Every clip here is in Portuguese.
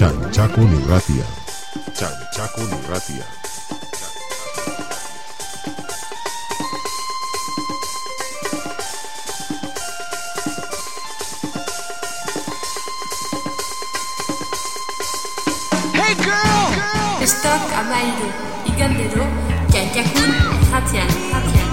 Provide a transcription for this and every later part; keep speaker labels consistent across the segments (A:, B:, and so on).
A: Chanchaco Nurratia. Chanchaco
B: Nurratia. Hey girl! Stop Amaide, Igandero,
C: Chanchaco
D: Nurratia.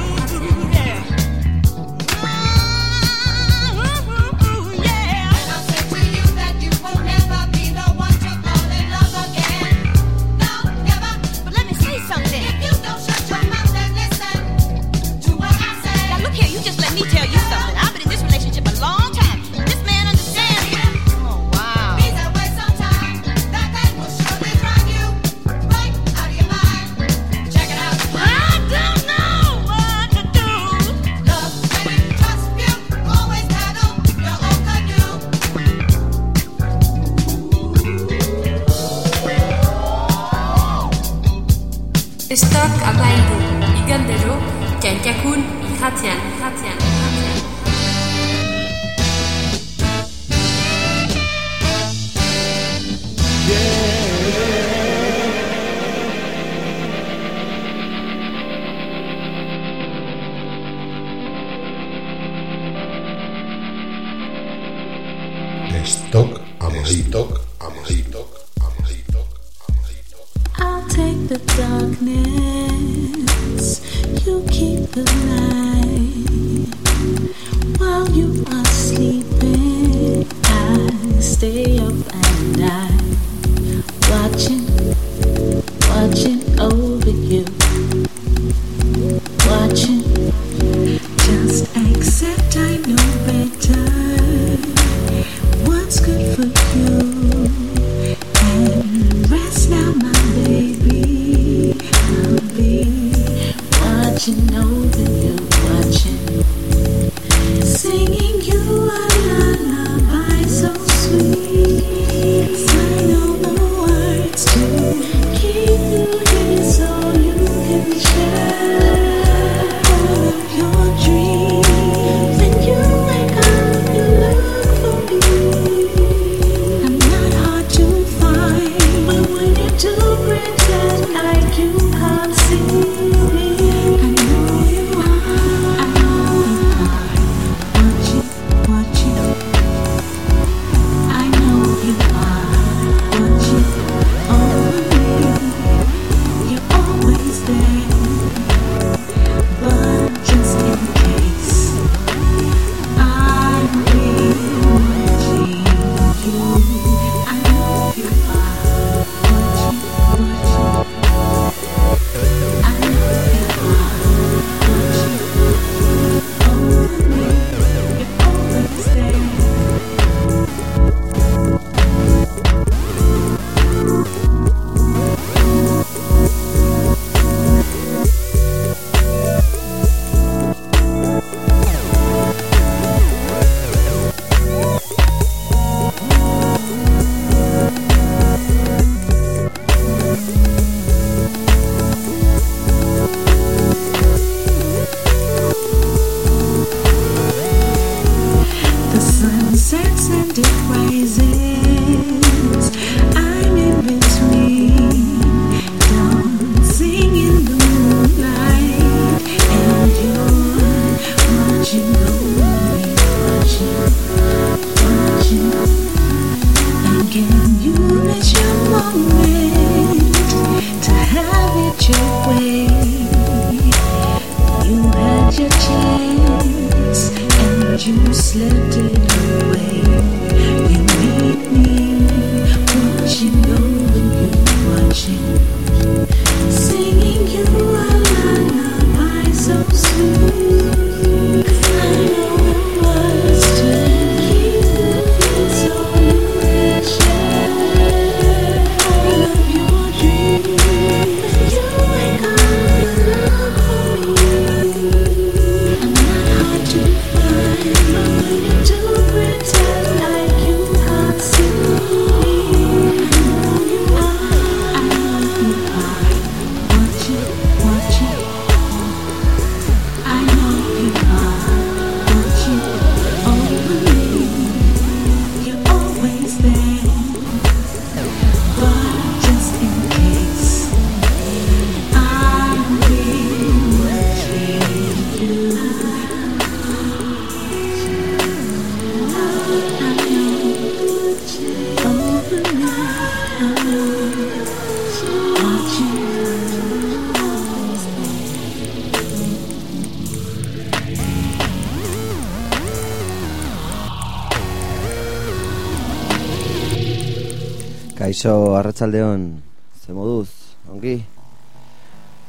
D: Arratsaldeon, ze moduz, ongi?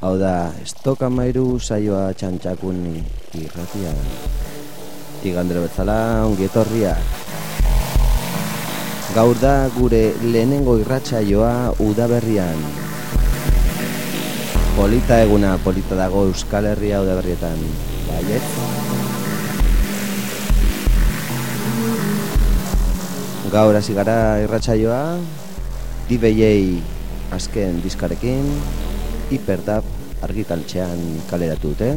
D: Hau da, estok amairu saioa txantxakun irratia. Igandero betzala, ongi etorria. Gaur da gure lehenengo irratsaioa udaberrian. Polita eguna, polita dago Euskal Herria udaberrietan. Baiet? Gaur hasi gara irratsaioa, DBA azken diskarekin Hiperdab argitaltxean kaleratu dute.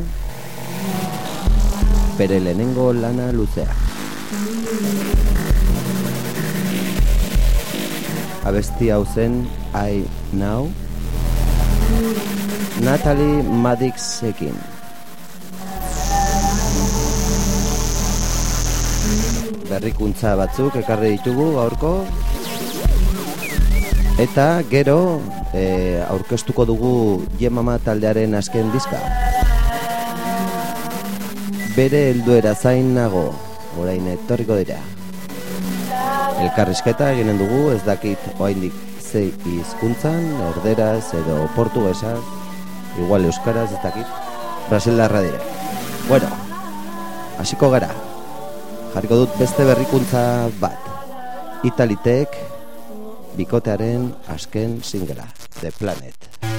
D: Bere lehenengo lana luzea. Abesti hau zen I Now. Natalie Madixekin Berrikuntza batzuk ekarri ditugu gaurko Eta gero e, aurkeztuko dugu Jemama taldearen azken diska. Bere helduera zain nago, orain etorriko dira. Elkarrizketa eginen dugu, ez dakit oaindik zei hizkuntzan, erderaz edo portuguesaz, igual euskaraz, ez dakit, brasildarra dire. Bueno, hasiko gara. Jarriko dut beste berrikuntza bat. Italitek bikotearen azken singela, The Planet.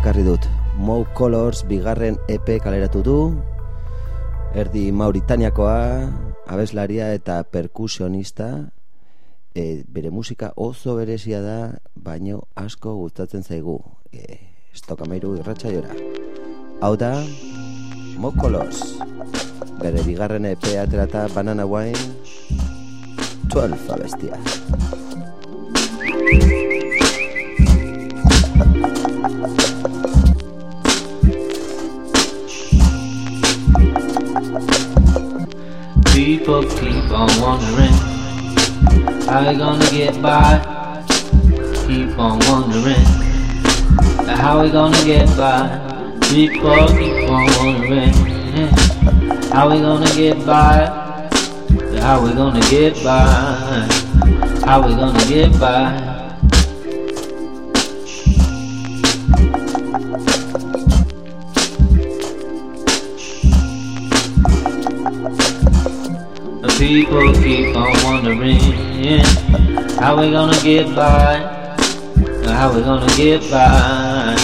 D: Ekarri dut. Mo Colors bigarren EP kaleratu du. Erdi Mauritaniakoa, abeslaria eta perkusionista. E, bere musika oso berezia da, baino asko gustatzen zaigu. E, Estokamairu irratxaiora. Hau da, Mo Colors. Bere bigarren EP aterata Banana Wine 12 abestia.
E: Keep on wondering how they gonna get by. Keep on wondering how we gonna get by. People keep on wondering how we gonna get by. How we gonna get by? How we gonna get by? People keep on wondering how we gonna get by. How we gonna get by?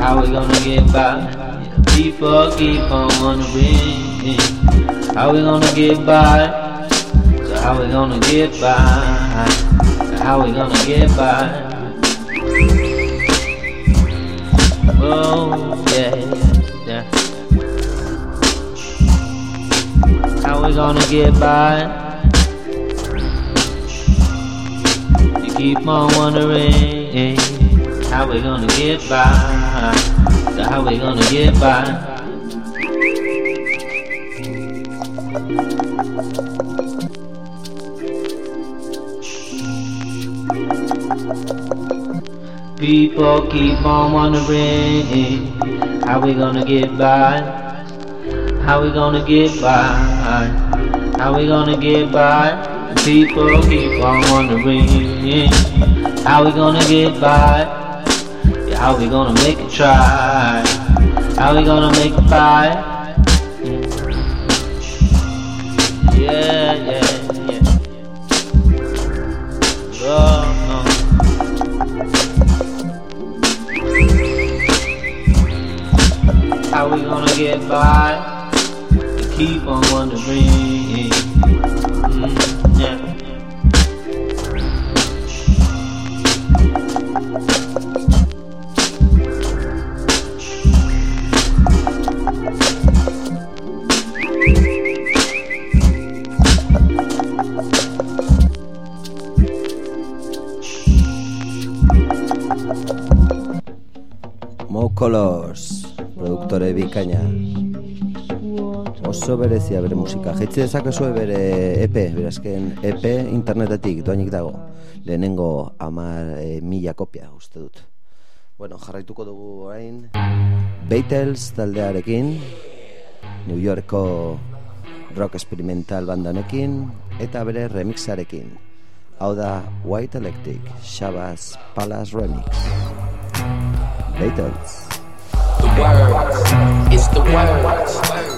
E: How we gonna get by? People keep on wondering how we gonna get by. How we gonna get by? How we gonna get by? Oh yeah. How we gonna get by? You keep on wondering how we gonna get by. So how we gonna get by? People keep on wondering how we gonna get by. How we gonna get by? How we gonna get by? People keep on wondering how we gonna get by. Yeah, how we gonna make it try? How we gonna make it by? Yeah, yeah, yeah. Oh. How we gonna get by? keep on wondering. Mm, yeah.
D: Productor de Vicaña. Berezia bere musika. Jetzi dezakezue bere EP, berazken EP internetetik, doainik dago. Lehenengo amar e, mila kopia, uste dut. Bueno, jarraituko dugu orain Beatles taldearekin, New Yorko rock experimental bandanekin, eta bere remixarekin. Hau da White Electric, Shabazz Palace Remix. Beatles.
F: the words. It's the words.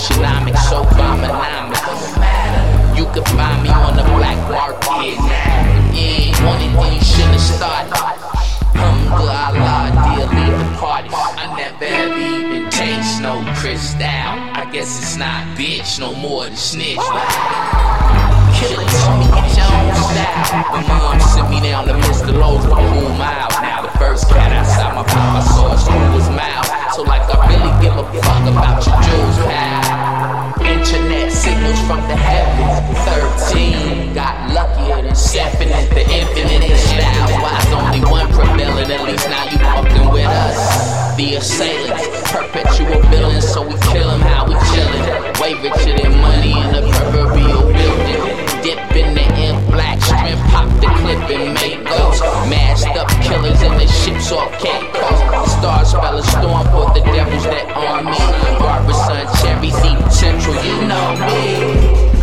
F: Reaganomics, Bushonomics, Obamanomics. You can find me on the black market. Yeah, one and one you shouldn't have started. Alhamdulillah, dear, leave the party. I never ever even taste no crystal. I guess it's not bitch no more than snitch. Killer told me get your own style. My mom sent me down to Mr. Lowe's to cool mile. Now the first cat outside my pop, I saw it through his So like I really give a fuck about your jewels, pal. Internet signals from the heavens. 13 got luckier than seven at the infinite in style. Is only one prevailing? At least now you fucking with us. The assailants, perpetual villains, so we kill how we chillin'. flavor to their money in the proverbial building. Dip in the ink black strength, pop the clip and make ghosts. Masked up killers in the ships off Cape Coast. Star spell a storm for the devils that on me. Barber son, Cherry C Central, you know me.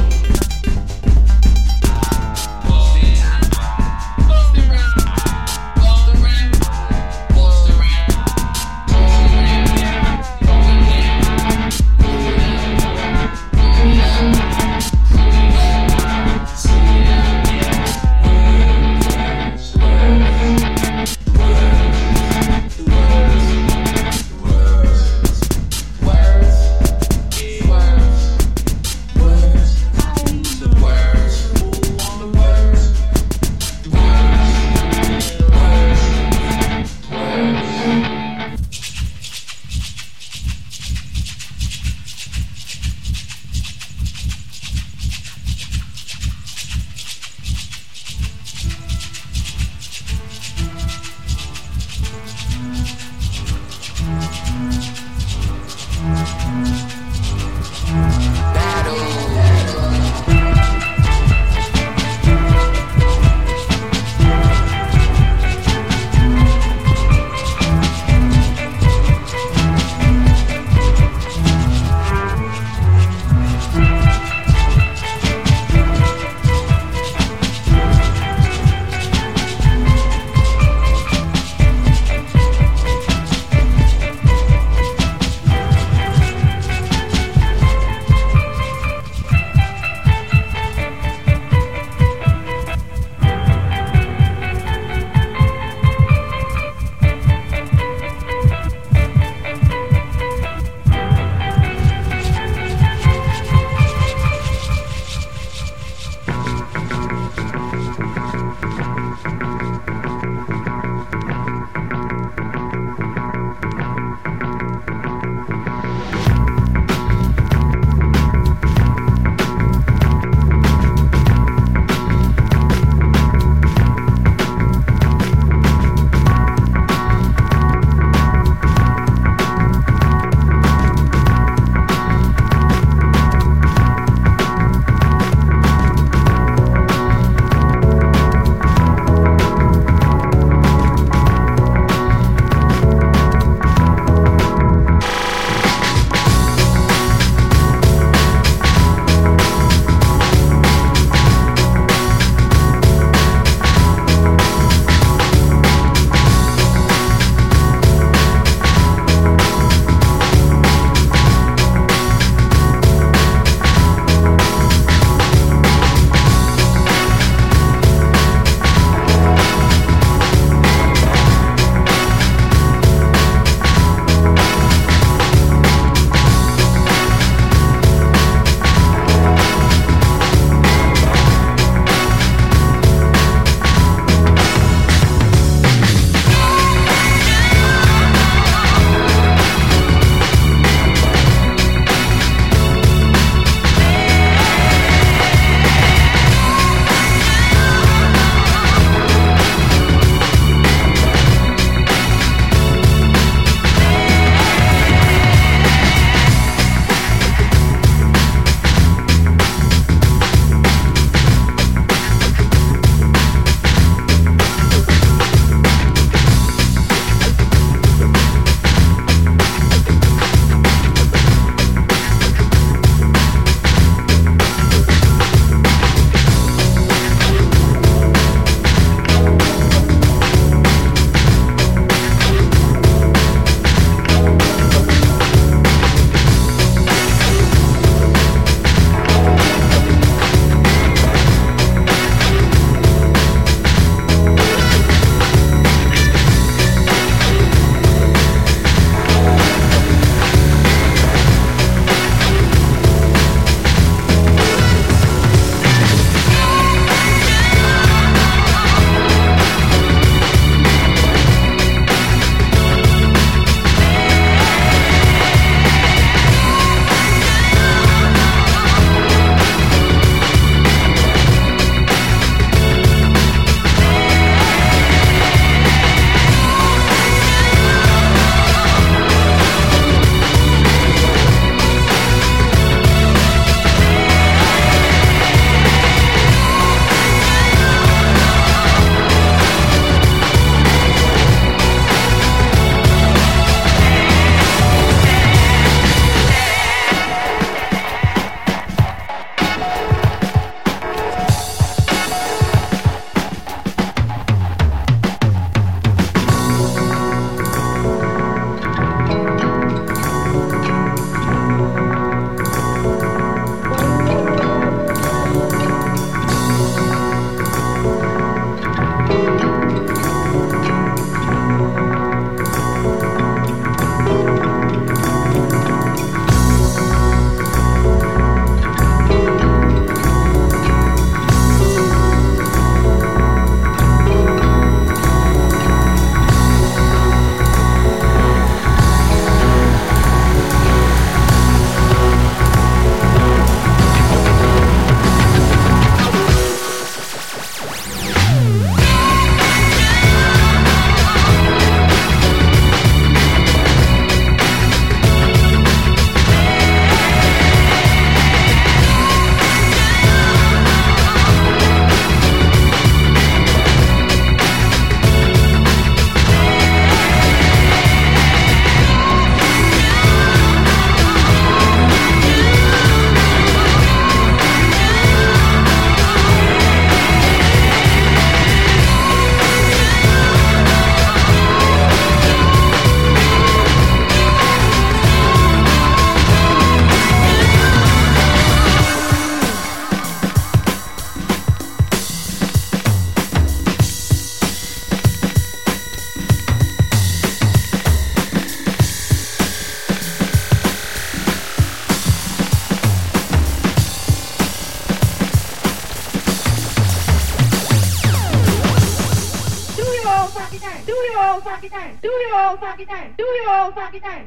D: Happy time.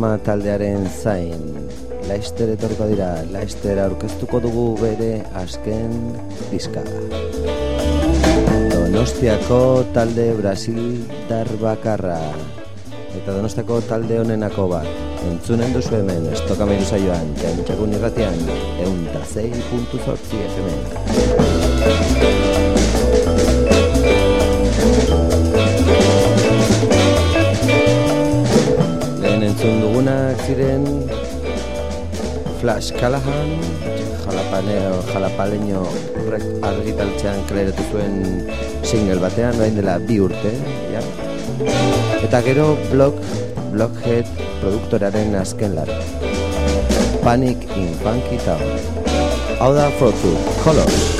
D: Yemama taldearen zain. Laester etorriko dira, Laester aurkeztuko dugu bere azken diska. Donostiako talde Brasildar bakarra. Eta Donostiako talde honenako bat. Entzunen duzu hemen, estokamairu saioan, jantxakun irratian, eun eta zei puntu zortzi hemen. Flash Callahan Jalapaneo, Jalapaleño rek argitaltzean kaleratu zuen single batean, orain dela bi urte ja. Eta gero Block, Blockhead produktoraren azken lara. Panic in Funky Town. Hau da Frotu, Colors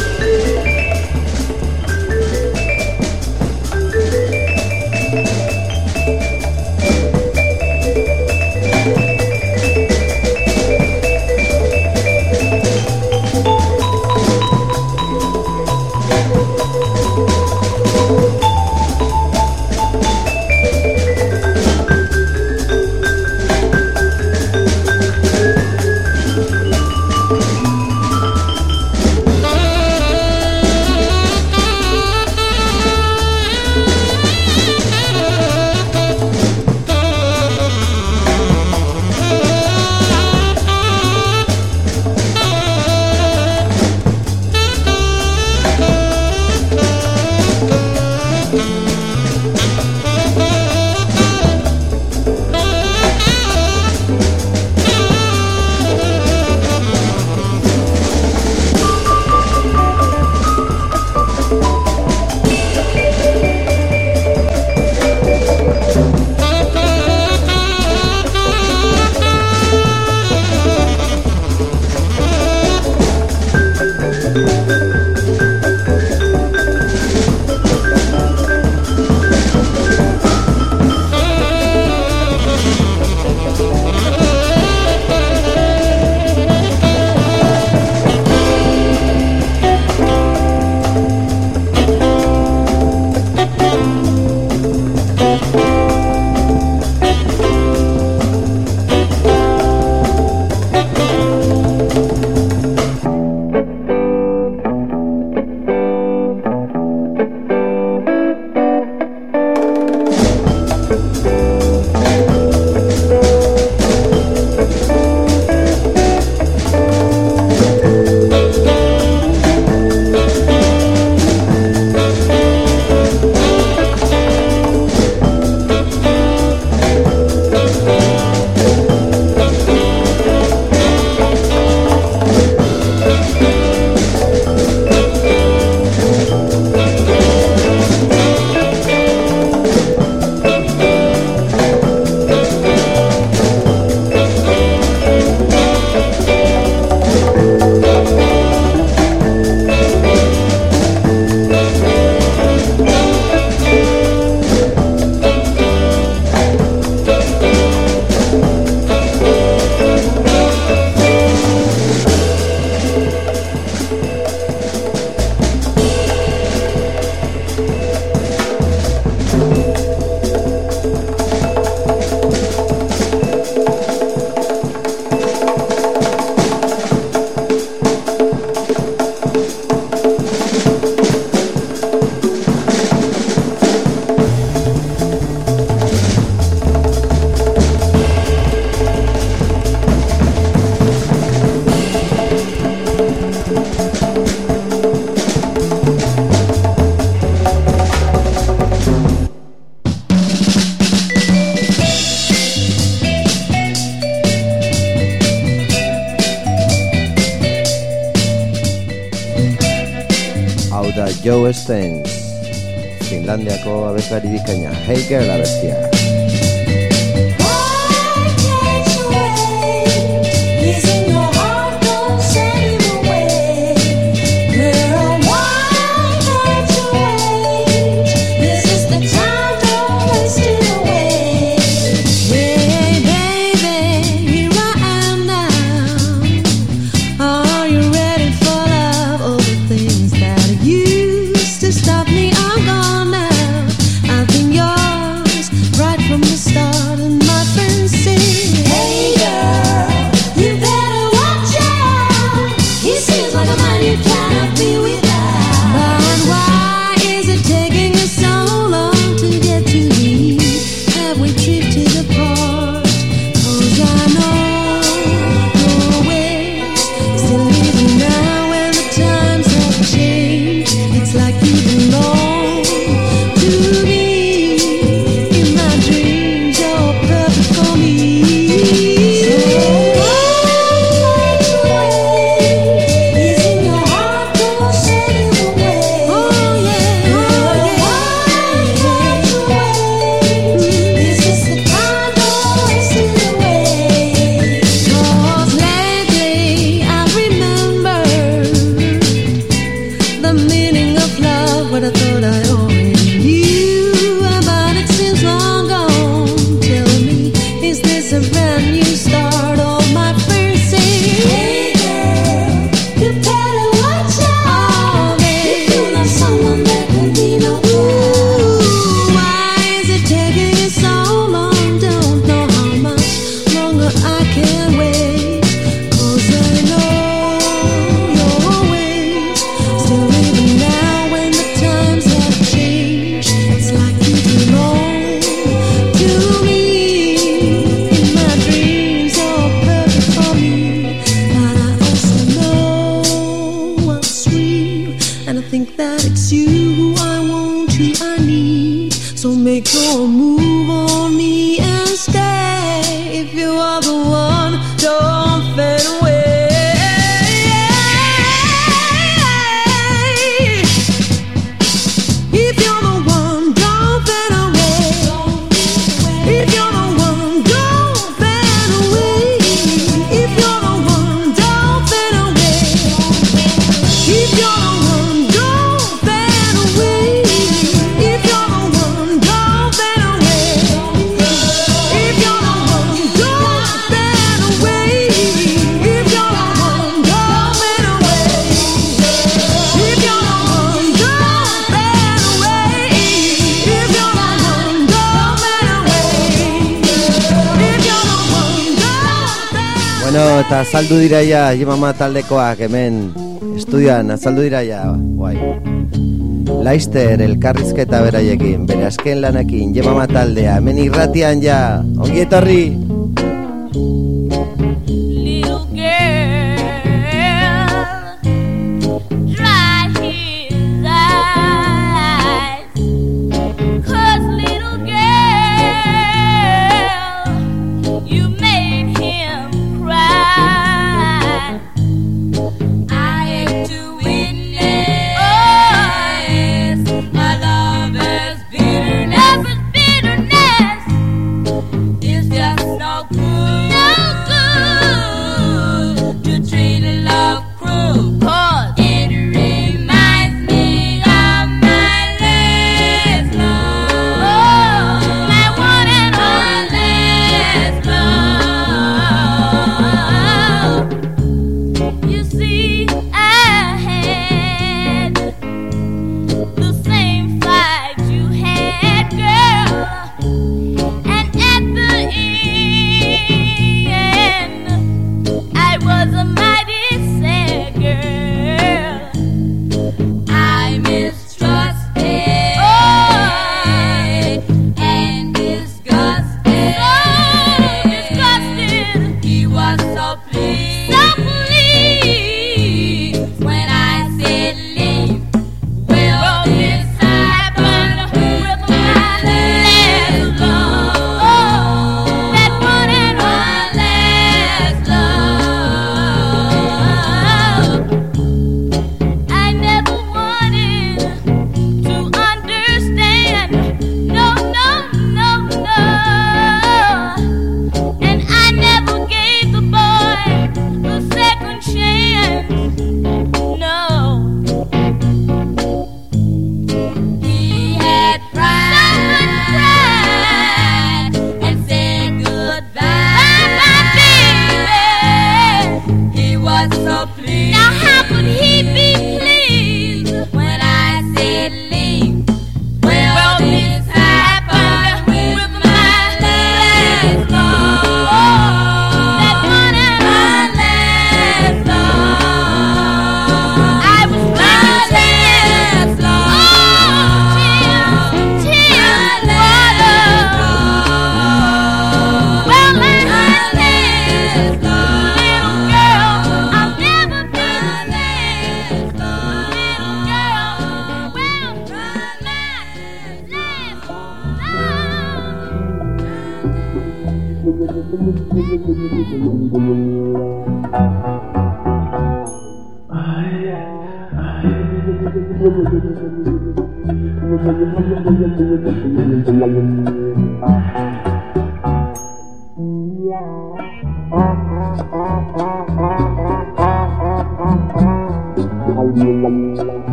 D: Hey Girl
G: dira ja Jemama taldekoak hemen estudioan azaldu dira ja guai. Laister elkarrizketa beraiekin, bere azken lanekin Jemama taldea hemen irratian ja. Ongi etorri.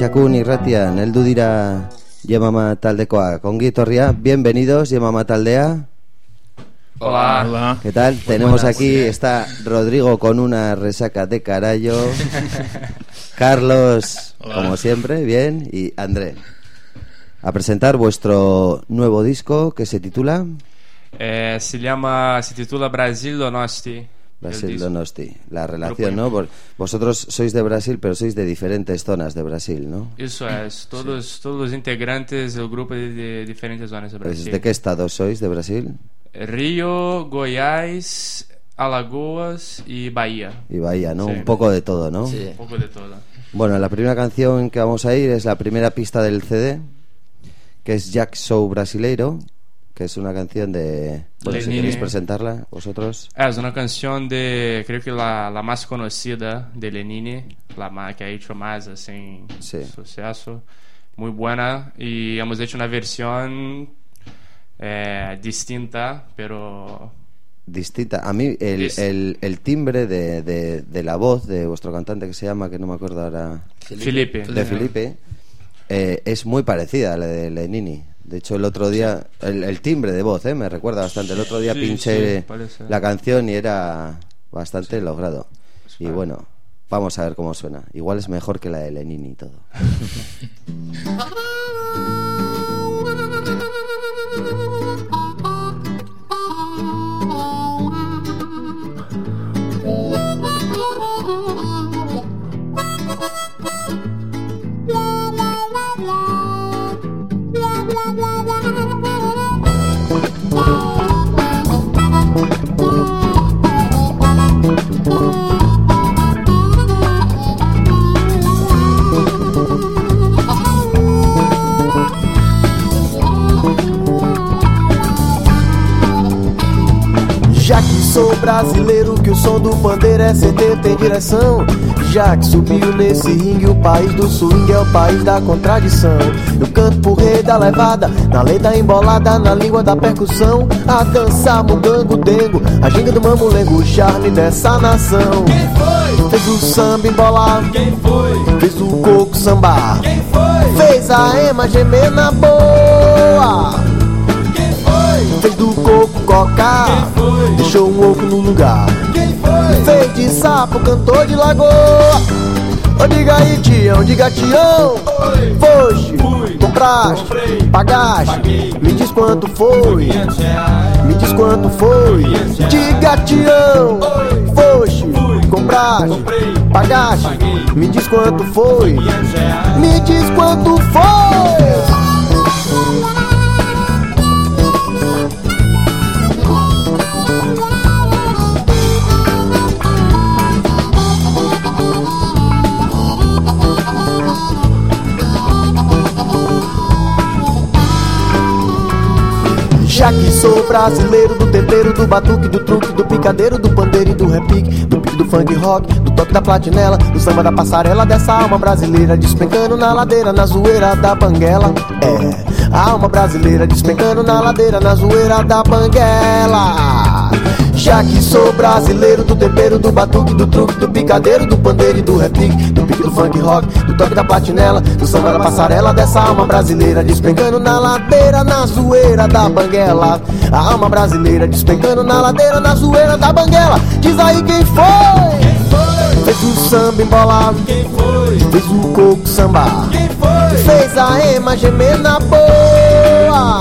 D: Txantxakun irratian heldu dira Yemama taldekoak Ongi etorria, bienvenidos Yemama taldea
H: Hola.
D: ¿Qué tal? Tenemos aquí, está Rodrigo con una resaca de carallo Carlos,
H: Hola.
D: como siempre, bien Y André A presentar vuestro nuevo disco que se titula
H: Eh, se llama, se titula Brasil Donosti.
D: Brasil. Donosti La relación, ¿no? Por- Vosotros sois de Brasil, pero sois de diferentes zonas de Brasil, ¿no?
H: Eso es, todos, todos los integrantes del grupo de, de diferentes zonas de
D: Pues,
H: Brasil.
D: ¿De qué estado sois de Brasil?
H: Río, Goiás, Alagoas y Bahía.
D: Y Bahía, ¿no?
H: Sí.
D: Un poco de todo, ¿no?
H: Un poco de todo.
D: Bueno, la primera canción que vamos a ir es la primera pista del CD, que es Jack Show Brasileiro, que es una canción de... Bueno, si queréis presentarla, vosotros.
H: Es una canción de, creo que la, la más conocida de Lenine, la ma- que ha hecho más así
D: Sí.
H: suceso, muy buena y hemos hecho una versión eh, distinta, pero
D: Distinta. A mí el, el- el timbre de, de- de la voz de vuestro cantante que se llama, que no me acuerdo ahora,
H: Felipe.
D: de Felipe, eh, es muy parecida a la de Lenini. De hecho, el otro día, el, el timbre de voz, eh, me recuerda bastante. El otro día
H: Sí,
D: pinché
H: sí,
D: la canción y era bastante logrado. Y bueno, vamos a ver cómo suena. Igual es mejor que la de Lenini y todo.
I: sou brasileiro, que o som do pandeiro é 70 em direção. Já que subiu nesse ringue, o país do swing é o país da contradição. Eu canto pro rei da levada, na letra embolada, na língua da percussão. A dançar mugango dengo, a ginga do mamulengo, o charme dessa nação. Quem foi? Fez o samba embolar. Quem foi? Fez o coco sambar. Quem foi? Fez a ema gemer na boa. Quem foi? Fez do coco foi? Deixou um oco no lugar. Fez de sapo, cantor de lagoa. Ô diga aí, Tião, diga Tião. Foste, compraste, pagaste. Me diz quanto foi. Me diz quanto foi. Diga Tião. compraste? Pagaste? Me diz quanto foi. Me diz quanto foi. Que sou brasileiro do tempero, do batuque, do truque, do picadeiro, do pandeiro e do repique, do pique do funk rock, do toque da platinela, do samba da passarela, dessa alma brasileira despencando na ladeira, na zoeira da banguela. É, alma brasileira despencando na ladeira, na zoeira da banguela. Já que sou brasileiro do tempero, do batuque, do truque, do picadeiro, do pandeiro e do repique, do pique do funk rock, do toque da platinela, do samba da passarela, dessa alma brasileira despencando na ladeira, na zoeira da banguela. A alma brasileira despencando na ladeira, na zoeira da banguela. Diz aí quem foi? Fez o samba embolado. Quem foi? Fez o coco sambar. Fez a ema gemer na boa.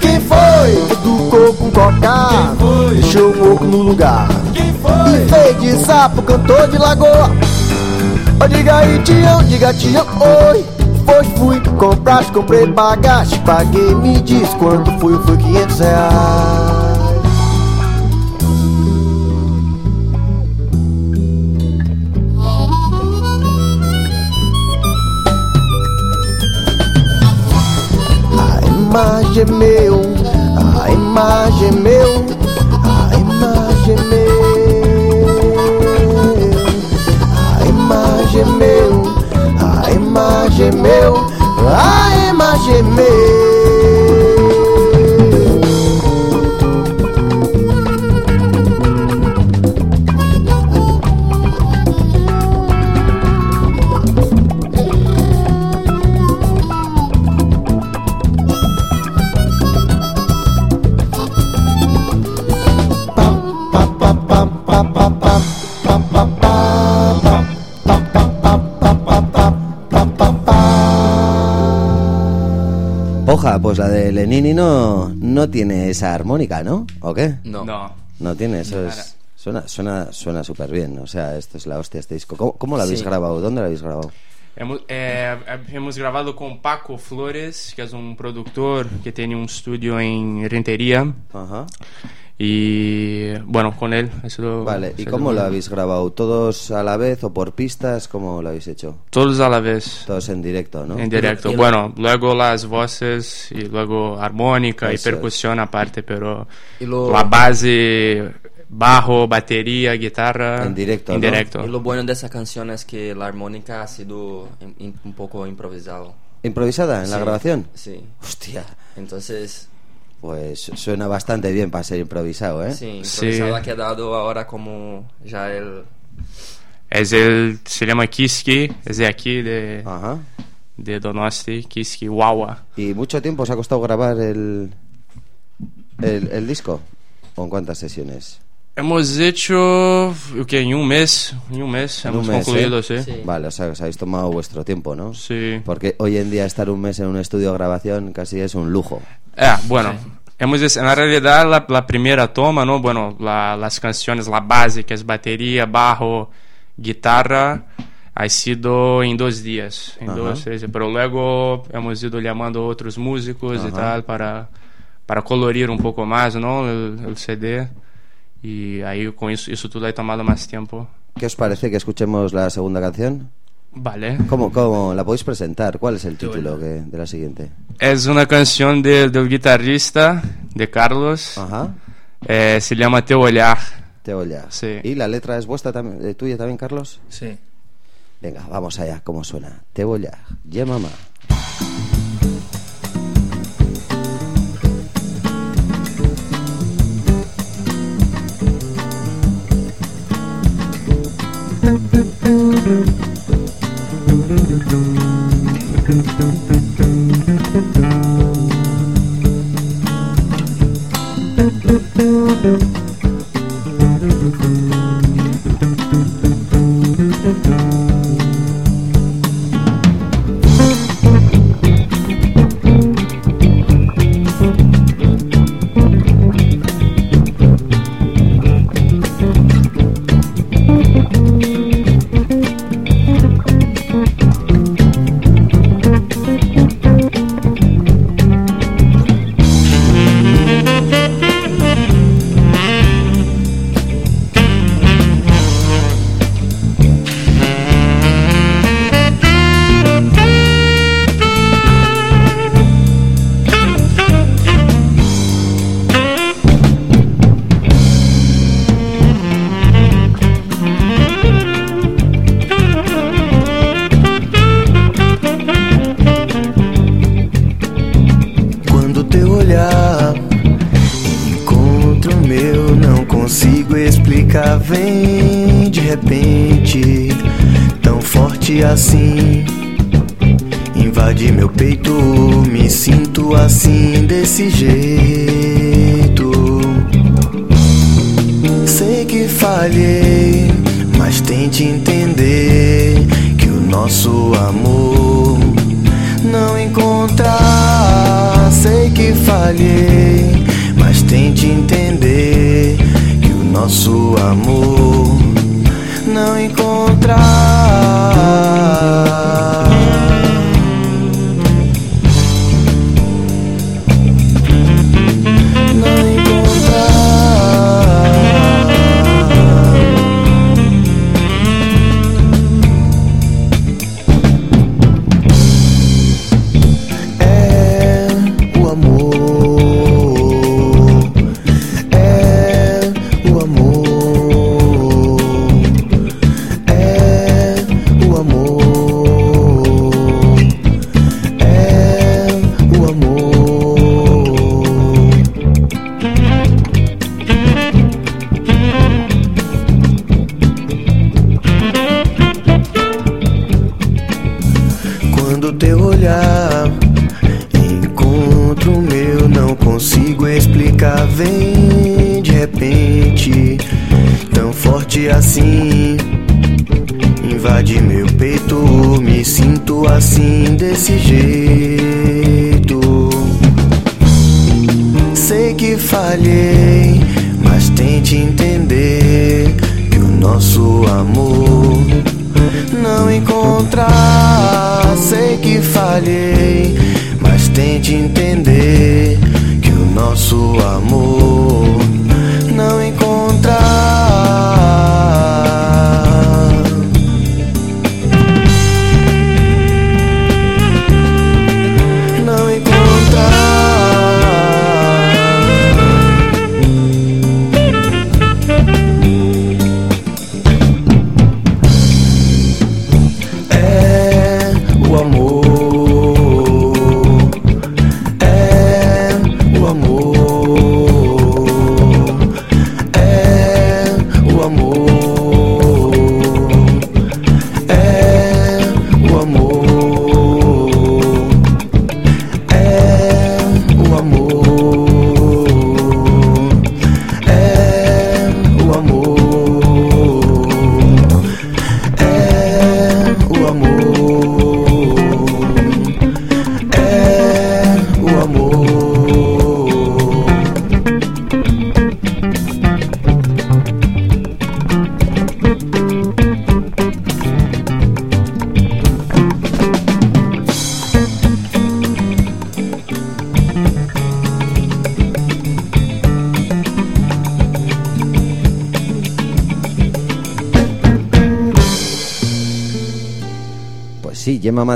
I: Quem foi? Do coco cocar. Deixou o oco no lugar. Quem foi? E fez de sapo, cantor de lagoa. Ó, diga aí, tião, diga tião, oi. Foi, fui, compraste, comprei bagagem, paguei, me diz quanto foi, foi 500 reais. Imagem é meu, a imagem é meu, a imagem é meu, a imagem meu, a imagem meu, a imagem meu.
D: Lenini no, no tiene esa armónica, ¿no? ¿O qué?
J: No.
H: No.
D: No tiene, eso es... Suena suena suena súper bien, o sea, esto es la hostia este disco. ¿Cómo, cómo lo habéis
J: Sí.
D: grabado? ¿Dónde lo habéis grabado?
H: Hemos, eh, hemos grabado con Paco Flores, que es un productor que tiene un estudio en Rentería.
D: Ajá.
H: Y bueno, con él. sido-
D: Vale, ¿y cómo lo habéis grabado? ¿Todos a la vez o por pistas? ¿Cómo lo habéis hecho?
H: Todos a la vez.
D: Todos en directo, ¿no?
H: En directo.
J: Y lo-
H: Bueno, luego las voces y luego armónica y
D: Eso es.
H: percusión aparte, pero
J: Y lo-
H: la base, bajo, batería, guitarra.
D: En directo,
H: En
D: ¿no?
H: directo.
J: Y lo bueno de esa canción es que la armónica ha sido un poco improvisado.
D: ¿Improvisada en la
J: Sí,
D: grabación?
J: Sí.
D: Hostia,
J: Entonces,
D: pues suena bastante bien para ser improvisado, ¿eh?
J: sí,
H: Sí.
J: improvisado ha quedado ahora como ya el...
H: Es el, se llama Kiski, es de aquí, de,
D: Ajá.
H: de Donosti, Kiski Wawa.
D: ¿Y mucho tiempo os ha costado grabar el, el, el disco? ¿O en cuántas sesiones?
H: Hemos hecho, ¿o qué? En un mes, en un mes
D: En
H: hemos
D: un mes,
H: concluido,
D: ¿eh?
H: sí.
J: Sí.
D: Vale, o sea, os habéis tomado vuestro tiempo, ¿no?
H: Sí.
D: Porque hoy en día estar un mes en un estudio de grabación casi es un lujo.
H: Ah, bueno, hemos, en la realidad la, la primera toma, ¿no? Bueno, la- las canciones, la base, que es batería, bajo, guitarra, ha sido en dos días, en
D: Ajá.
H: dos, tres, pero luego hemos ido llamando a otros músicos y
D: Ajá.
H: tal para, para colorir un poco más, ¿no? El, el CD. Y ahí con eso, eso todo ha tomado más tiempo.
D: ¿Qué os parece que escuchemos la segunda canción?
H: Vale.
D: ¿Cómo, ¿Cómo, la podéis presentar? ¿Cuál es el título de la siguiente?
H: Es una canción del guitarrista, de Carlos.
D: Ajá.
H: Eh, se llama Te Olhar.
D: Te Olhar.
H: Sí.
D: ¿Y la letra es vuestra también, eh, tuya también, Carlos?
K: Sí.
D: Venga, vamos allá, ¿cómo suena? Te Olhar. Ye mamá.
I: Música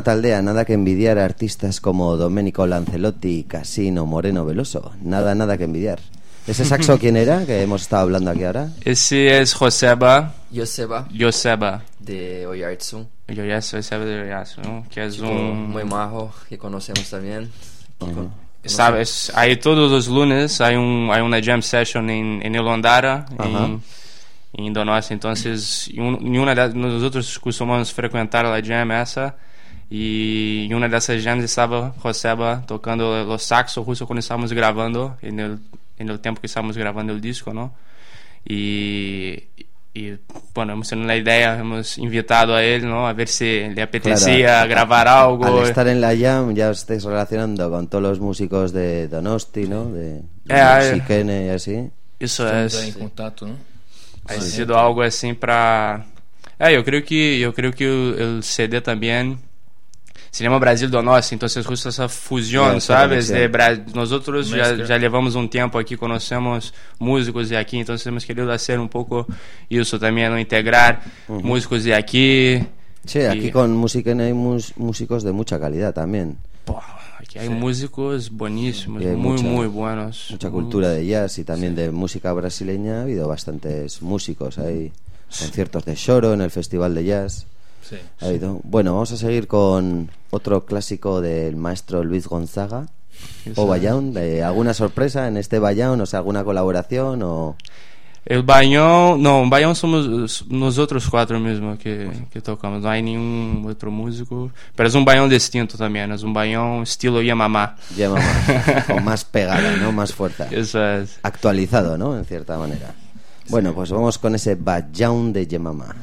I: Mataldea, nada que envidiar a artistas como Domenico Lancelotti, Casino, Moreno Veloso. Nada, nada que envidiar. ¿Ese saxo quién era que hemos estado hablando aquí ahora?
H: Esse é Joseba.
J: Joseba.
H: Joseba.
J: de Oyartsun.
H: Yoyasu, Joseba de Yoyasu, ¿no? que es
J: Tipo,
H: un...
J: muy majo que conocemos también. Que con-
H: Sabes, ahí todos los lunes hay, un, hay una jam session en, en El Ondara,
I: Ajá.
H: en, en. Entonces, y un- y una de, nosotros costumamos frecuentar la jam esa. Y en una de esas jams estaba Joseba tocando los saxos justo cuando estábamos grabando, en el, en el tiempo que estábamos grabando el disco, ¿no? Y, y, bueno, hemos tenido la idea, hemos invitado a él, ¿no? A ver si le apetecía
I: Claro,
H: grabar algo.
I: Al estar en la Jam ya os estáis relacionando con todos los músicos de Donosti, ¿no? De, de
H: Eh, eh.
I: Siquene y así.
H: Isso é.
K: aí em contato, né?
H: Hay sido algo assim pra. É, eu creio que eu creio que o, o CD também Cinema Brasil do Nosso, então justo essa fusão,
I: É, essa
H: sabes?
I: conexão.
H: De Bra... Nós outros já, já levamos um tempo aqui, conhecemos músicos de aqui, então temos querido fazer um pouco isso também, no integrar músicos de aqui.
I: Sí,
H: Y-
I: aquí con Musiquene hay mus- músicos de mucha calidad también.
H: Pô, aqui hay músicos buenísimos,
I: hay
H: muy,
I: mucha-
H: muy buenos.
I: Mucha cultura de jazz y también de música brasileña. Ha habido bastantes músicos. Hay conciertos de Choro en el Festival de Jazz.
K: Sí.
I: Ha habido. Bueno, vamos a seguir con otro clásico del maestro Luis Gonzaga. O Bayón. ¿Alguna sorpresa en este Bayón? O sea, alguna colaboración? O...
H: El Baião, não, Baião somos nós outros quatro mesmo que, que tocamos, não há nenhum outro músico, é um Baião distinto também, é um Baião estilo Yamamá.
D: Yamamá, con más pegada, ¿no? Más fuerza.
H: Eso es.
D: Actualizado, ¿no? En cierta manera. Bueno, pues vamos con ese Bajaun de Yemama.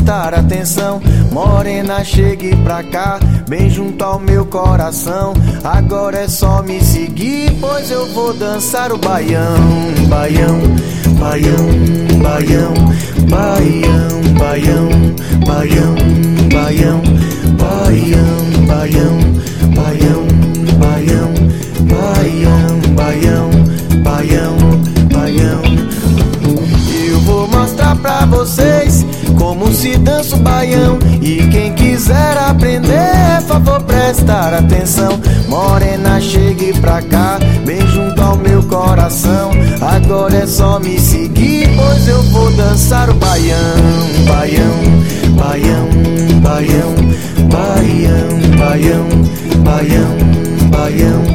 I: Prestar atenção. Morena, chegue pra cá, bem junto ao meu coração. Agora é só me seguir, pois eu vou dançar o baião. Baião, baião, baião, baião, baião, baião, baião, baião, baião, se dança o baião. E quem quiser aprender, é favor prestar atenção. Morena, chegue pra cá, bem junto ao meu coração. Agora é só me seguir, pois eu vou dançar o baião, baião, baião, baião, baião, baião, baião, baião. baião.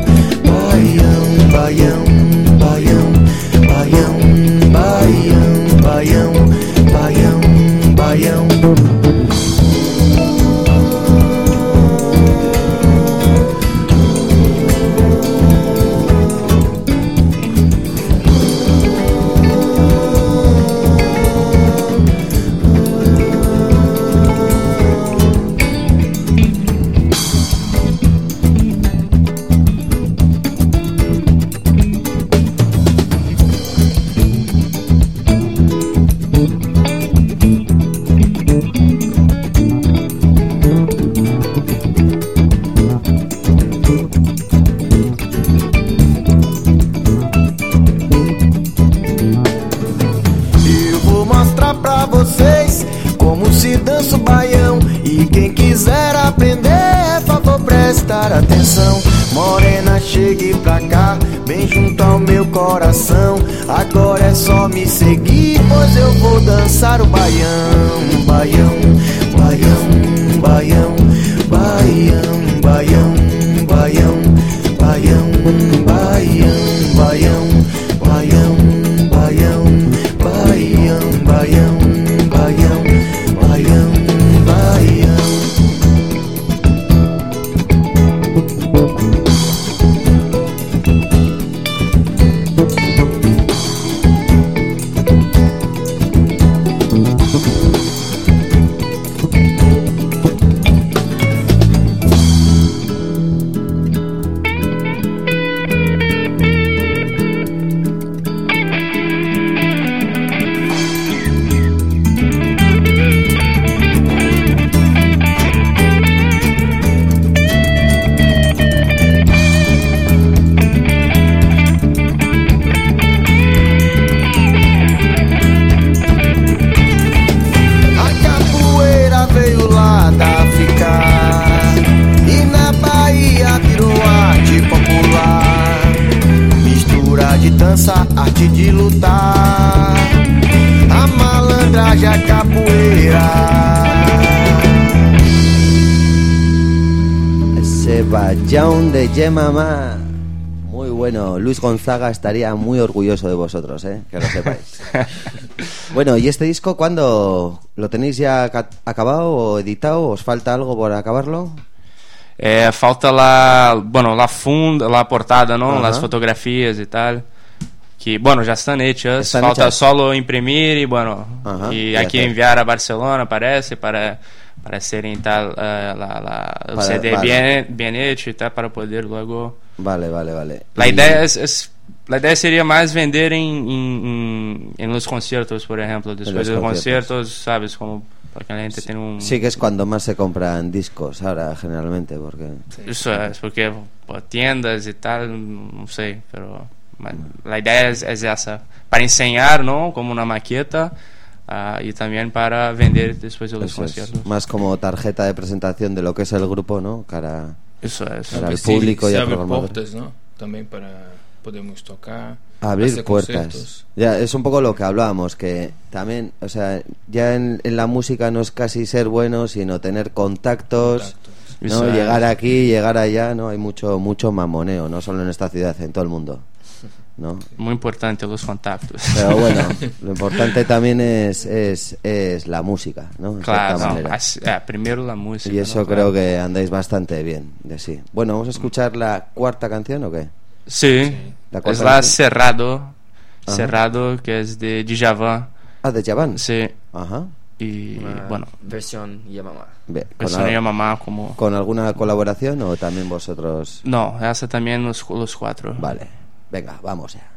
D: Gonzaga estaría muy orgulloso de vosotros, ¿eh? Que lo sepáis. bueno, ¿y este disco cuándo lo tenéis ya ca- acabado o editado? ¿Os falta algo por acabarlo?
H: É, falta lá, bueno, lá funda, lá a portada, não?
D: Aham.
H: As fotografias e tal. que, bueno, já estão hechas,
D: Están
H: falta
D: hechas.
H: solo imprimir y bueno,
D: Ajá,
H: y
D: ya
H: aquí
D: está.
H: enviar a Barcelona, parece, para, para ser en tal, eh, la, la, el
D: Para-
H: CD
D: vale.
H: bien, bien hecho y tal, para poder luego...
D: Vale, vale, vale.
H: La idea es, es- la idea sería más vender en, en, en, los conciertos, por ejemplo, después de los
D: conciertos.
H: sabes, como para que la gente tenga un...
D: Sí que es cuando más se compran discos ahora, generalmente, porque...
H: Eso es, porque por tiendas y tal, no sé, pero la idea es, es esa, para enseñar, ¿no? Como una maqueta ah, y también para vender después de los
D: Eso es,
H: conciertos.
D: más como tarjeta de presentación de lo que es el grupo, ¿no? Cara,
H: Eso es.
K: Pues sí,
D: público y
K: se abre portas, ¿no? También para podemos tocar.
D: Abrir
K: hacer
D: puertas. Ya, es un poco lo que hablábamos, que también, o sea, ya en, en la música no es casi ser bueno, sino tener contactos, ¿no?
H: Eso es.
D: Llegar aquí, llegar allá, ¿no? Hay mucho, mucho mamoneo, no solo en esta ciudad, en todo el mundo, ¿no?
H: Muy importante los contactos.
D: Pero bueno, lo importante también es, es, es la música, ¿no? En
H: Claro, no, así- eh, primero la música.
D: Y eso
H: ¿no?
D: creo
H: Claro.
D: que andáis bastante bien, de sí. Bueno, vamos a escuchar la cuarta canción o qué?
H: Sí,
D: ¿La
H: es la
D: canción?
H: Cerrado,
D: Ajá.
H: Cerrado, que es de Djavan.
D: Ah, de Javan.
H: Sí.
D: Ajá.
H: Y
J: Una
H: bueno,
J: Versión Yamama.
D: Bien, con,
H: se
D: al-
H: como...
D: ¿Con alguna colaboración o también vosotros?
H: No, esa también los, los cuatro.
D: Vale, venga, vamos ya.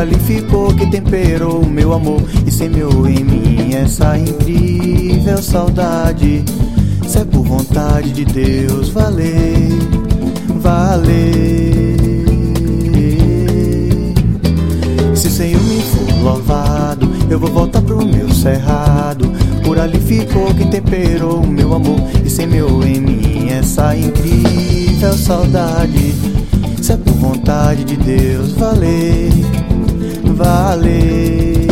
I: Ali ficou que temperou o meu amor e semeou em mim essa incrível saudade. Se é por vontade de Deus, valer, valer. Se o Senhor me for louvado, eu vou voltar pro meu cerrado. Por ali ficou quem temperou o meu amor e semeou em mim essa incrível saudade. Se é por vontade de Deus, valer, valer.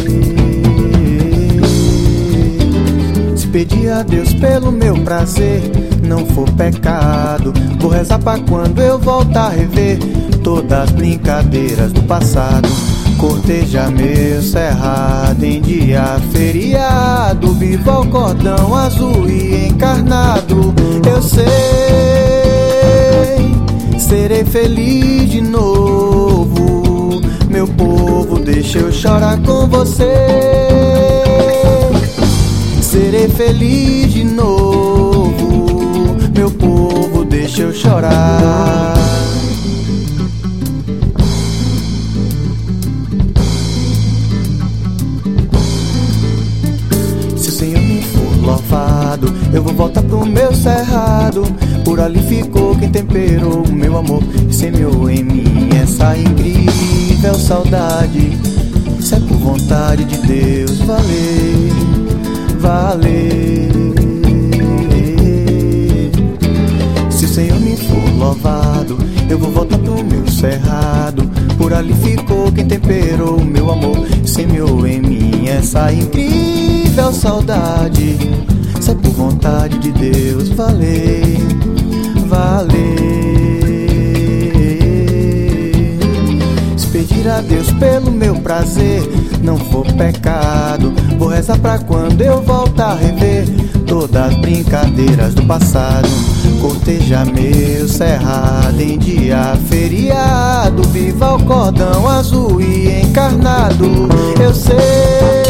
I: Se pedir a Deus pelo meu prazer, não for pecado. Vou rezar pra quando eu voltar a rever todas as brincadeiras do passado. Corteja meu cerrado em dia feriado. Viva o cordão azul e encarnado. Eu sei, serei feliz de novo. Meu povo, deixa eu chorar com você. Serei feliz de novo. Meu povo, deixa eu chorar. Eu vou voltar pro meu cerrado. Por ali ficou quem temperou o meu amor e em mim essa incrível saudade. Se é por vontade de Deus, valer, valer. Se o Senhor me for louvado, eu vou voltar pro meu cerrado. Por ali ficou quem temperou o meu amor, semeou em mim essa incrível saudade. É por vontade de Deus, valer, valer. Pedir a Deus pelo meu prazer, não for pecado. Vou rezar pra quando eu voltar a rever todas as brincadeiras do passado. Corteja meu cerrado em dia feriado. Viva o cordão azul e encarnado. Eu sei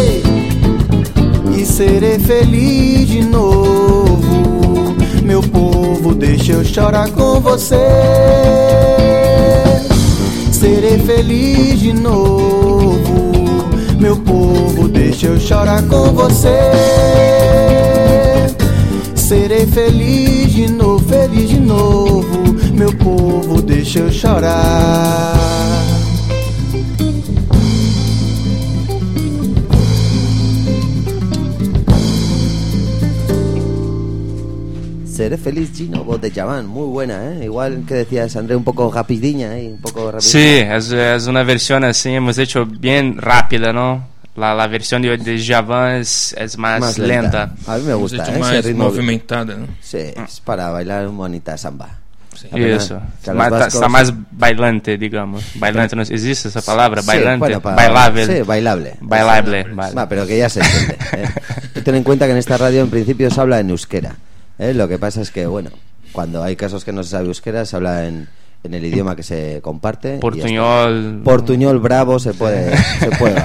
I: serei feliz de novo. Meu povo, deixa eu chorar com você. Serei feliz de novo. Meu povo, deixa eu chorar com você. Serei feliz de novo, feliz de novo. Meu povo, deixa eu chorar.
D: Seré feliz Gino Bodellaman, muy buena, ¿eh? Igual que decías, André, un poco rapidiña, ¿eh? Un poco rapidilla.
H: Sí, es, es una versión así, hemos hecho bien rápida, ¿no? La, la versión de, de Javan es, es más,
D: Más
H: lenta.
D: lenta. A mí me gusta, ¿eh?
K: más
D: Ese ritmo.
K: movimentada, ¿no?
D: Sí, es para bailar bonita samba.
K: Sí.
H: Eso. Más-
D: vascos-
H: Está más bailante, digamos. Bailante, ¿no existe esa palabra?
D: Sí,
H: Bailante.
D: bueno, para-
H: bailable.
D: Sí, bailable.
H: Bailable, vale.
D: Va, pero que ya se entiende. ¿eh? Ten en cuenta que en esta radio en principio se habla en euskera. ¿Eh? Lo que pasa es que, bueno, cuando hay casos que no se sabe euskera, se habla en, en el idioma que se comparte. está.
H: Portuñol.
D: Portuñol bravo se puede, se puede.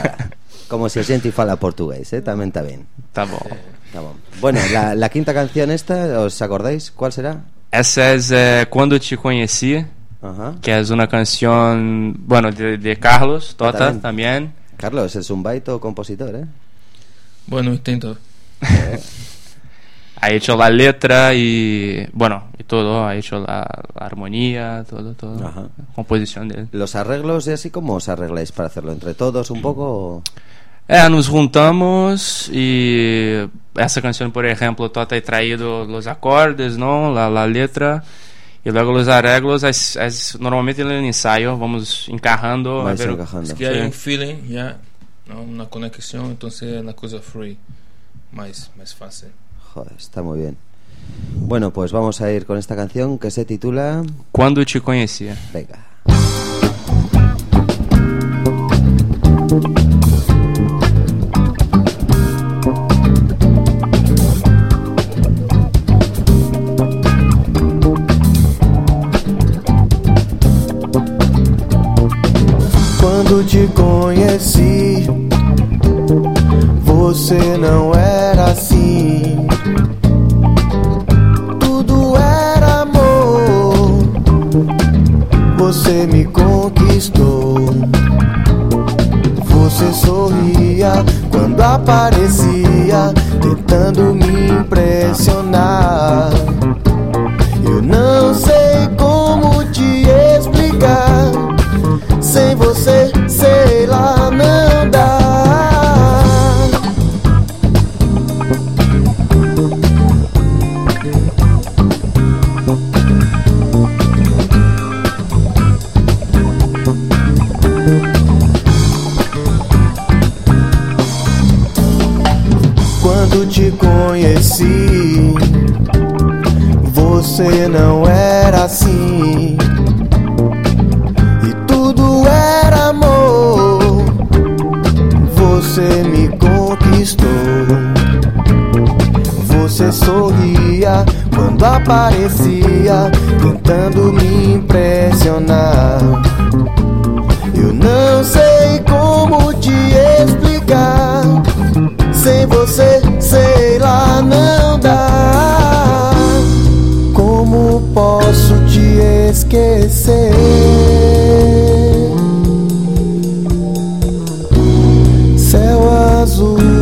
D: Como si a gente fala portugués, ¿eh? también está bien.
H: Tá bom.
D: Está bon. Bueno, la, la quinta canción esta, ¿os acordáis? ¿Cuál será?
H: Essa es eh, Quando Te Conheci,
D: Ajá.
H: que es una canción, bueno, de, de Carlos Tota
D: También.
H: también.
D: Carlos, es un baito compositor, ¿eh?
K: Bueno, intento.
H: Ha hecho la letra y, bueno, y todo, ha hecho la, la armonía, todo, todo.
D: Ajá.
H: Composición de él.
D: Los arreglos y así, ¿cómo os arregláis para hacerlo? ¿Entre todos un poco?
H: É, nos juntamos e essa canção, por exemplo, Tota ha traído os acordes, não, la, la letra e luego os arreglos, es, es normalmente en el ensayo vamos encarrando. a
D: Vais
H: ver-
D: encajando.
K: Es que hay
H: Sí.
K: un feeling ya, ¿no? una conexión, entonces la cosa free, más, más fácil.
D: Joder, está muy bien. Bueno, pues vamos a ir con esta canción que se titula...
H: Quando te conhecia.
D: Venga.
I: Quando te conheci, você não era aparecia, tentando me impressionar. Aparecia, tentando me impressionar. Eu não sei como te explicar. Sem você, sei lá, não dá. Como posso te esquecer? Céu azul.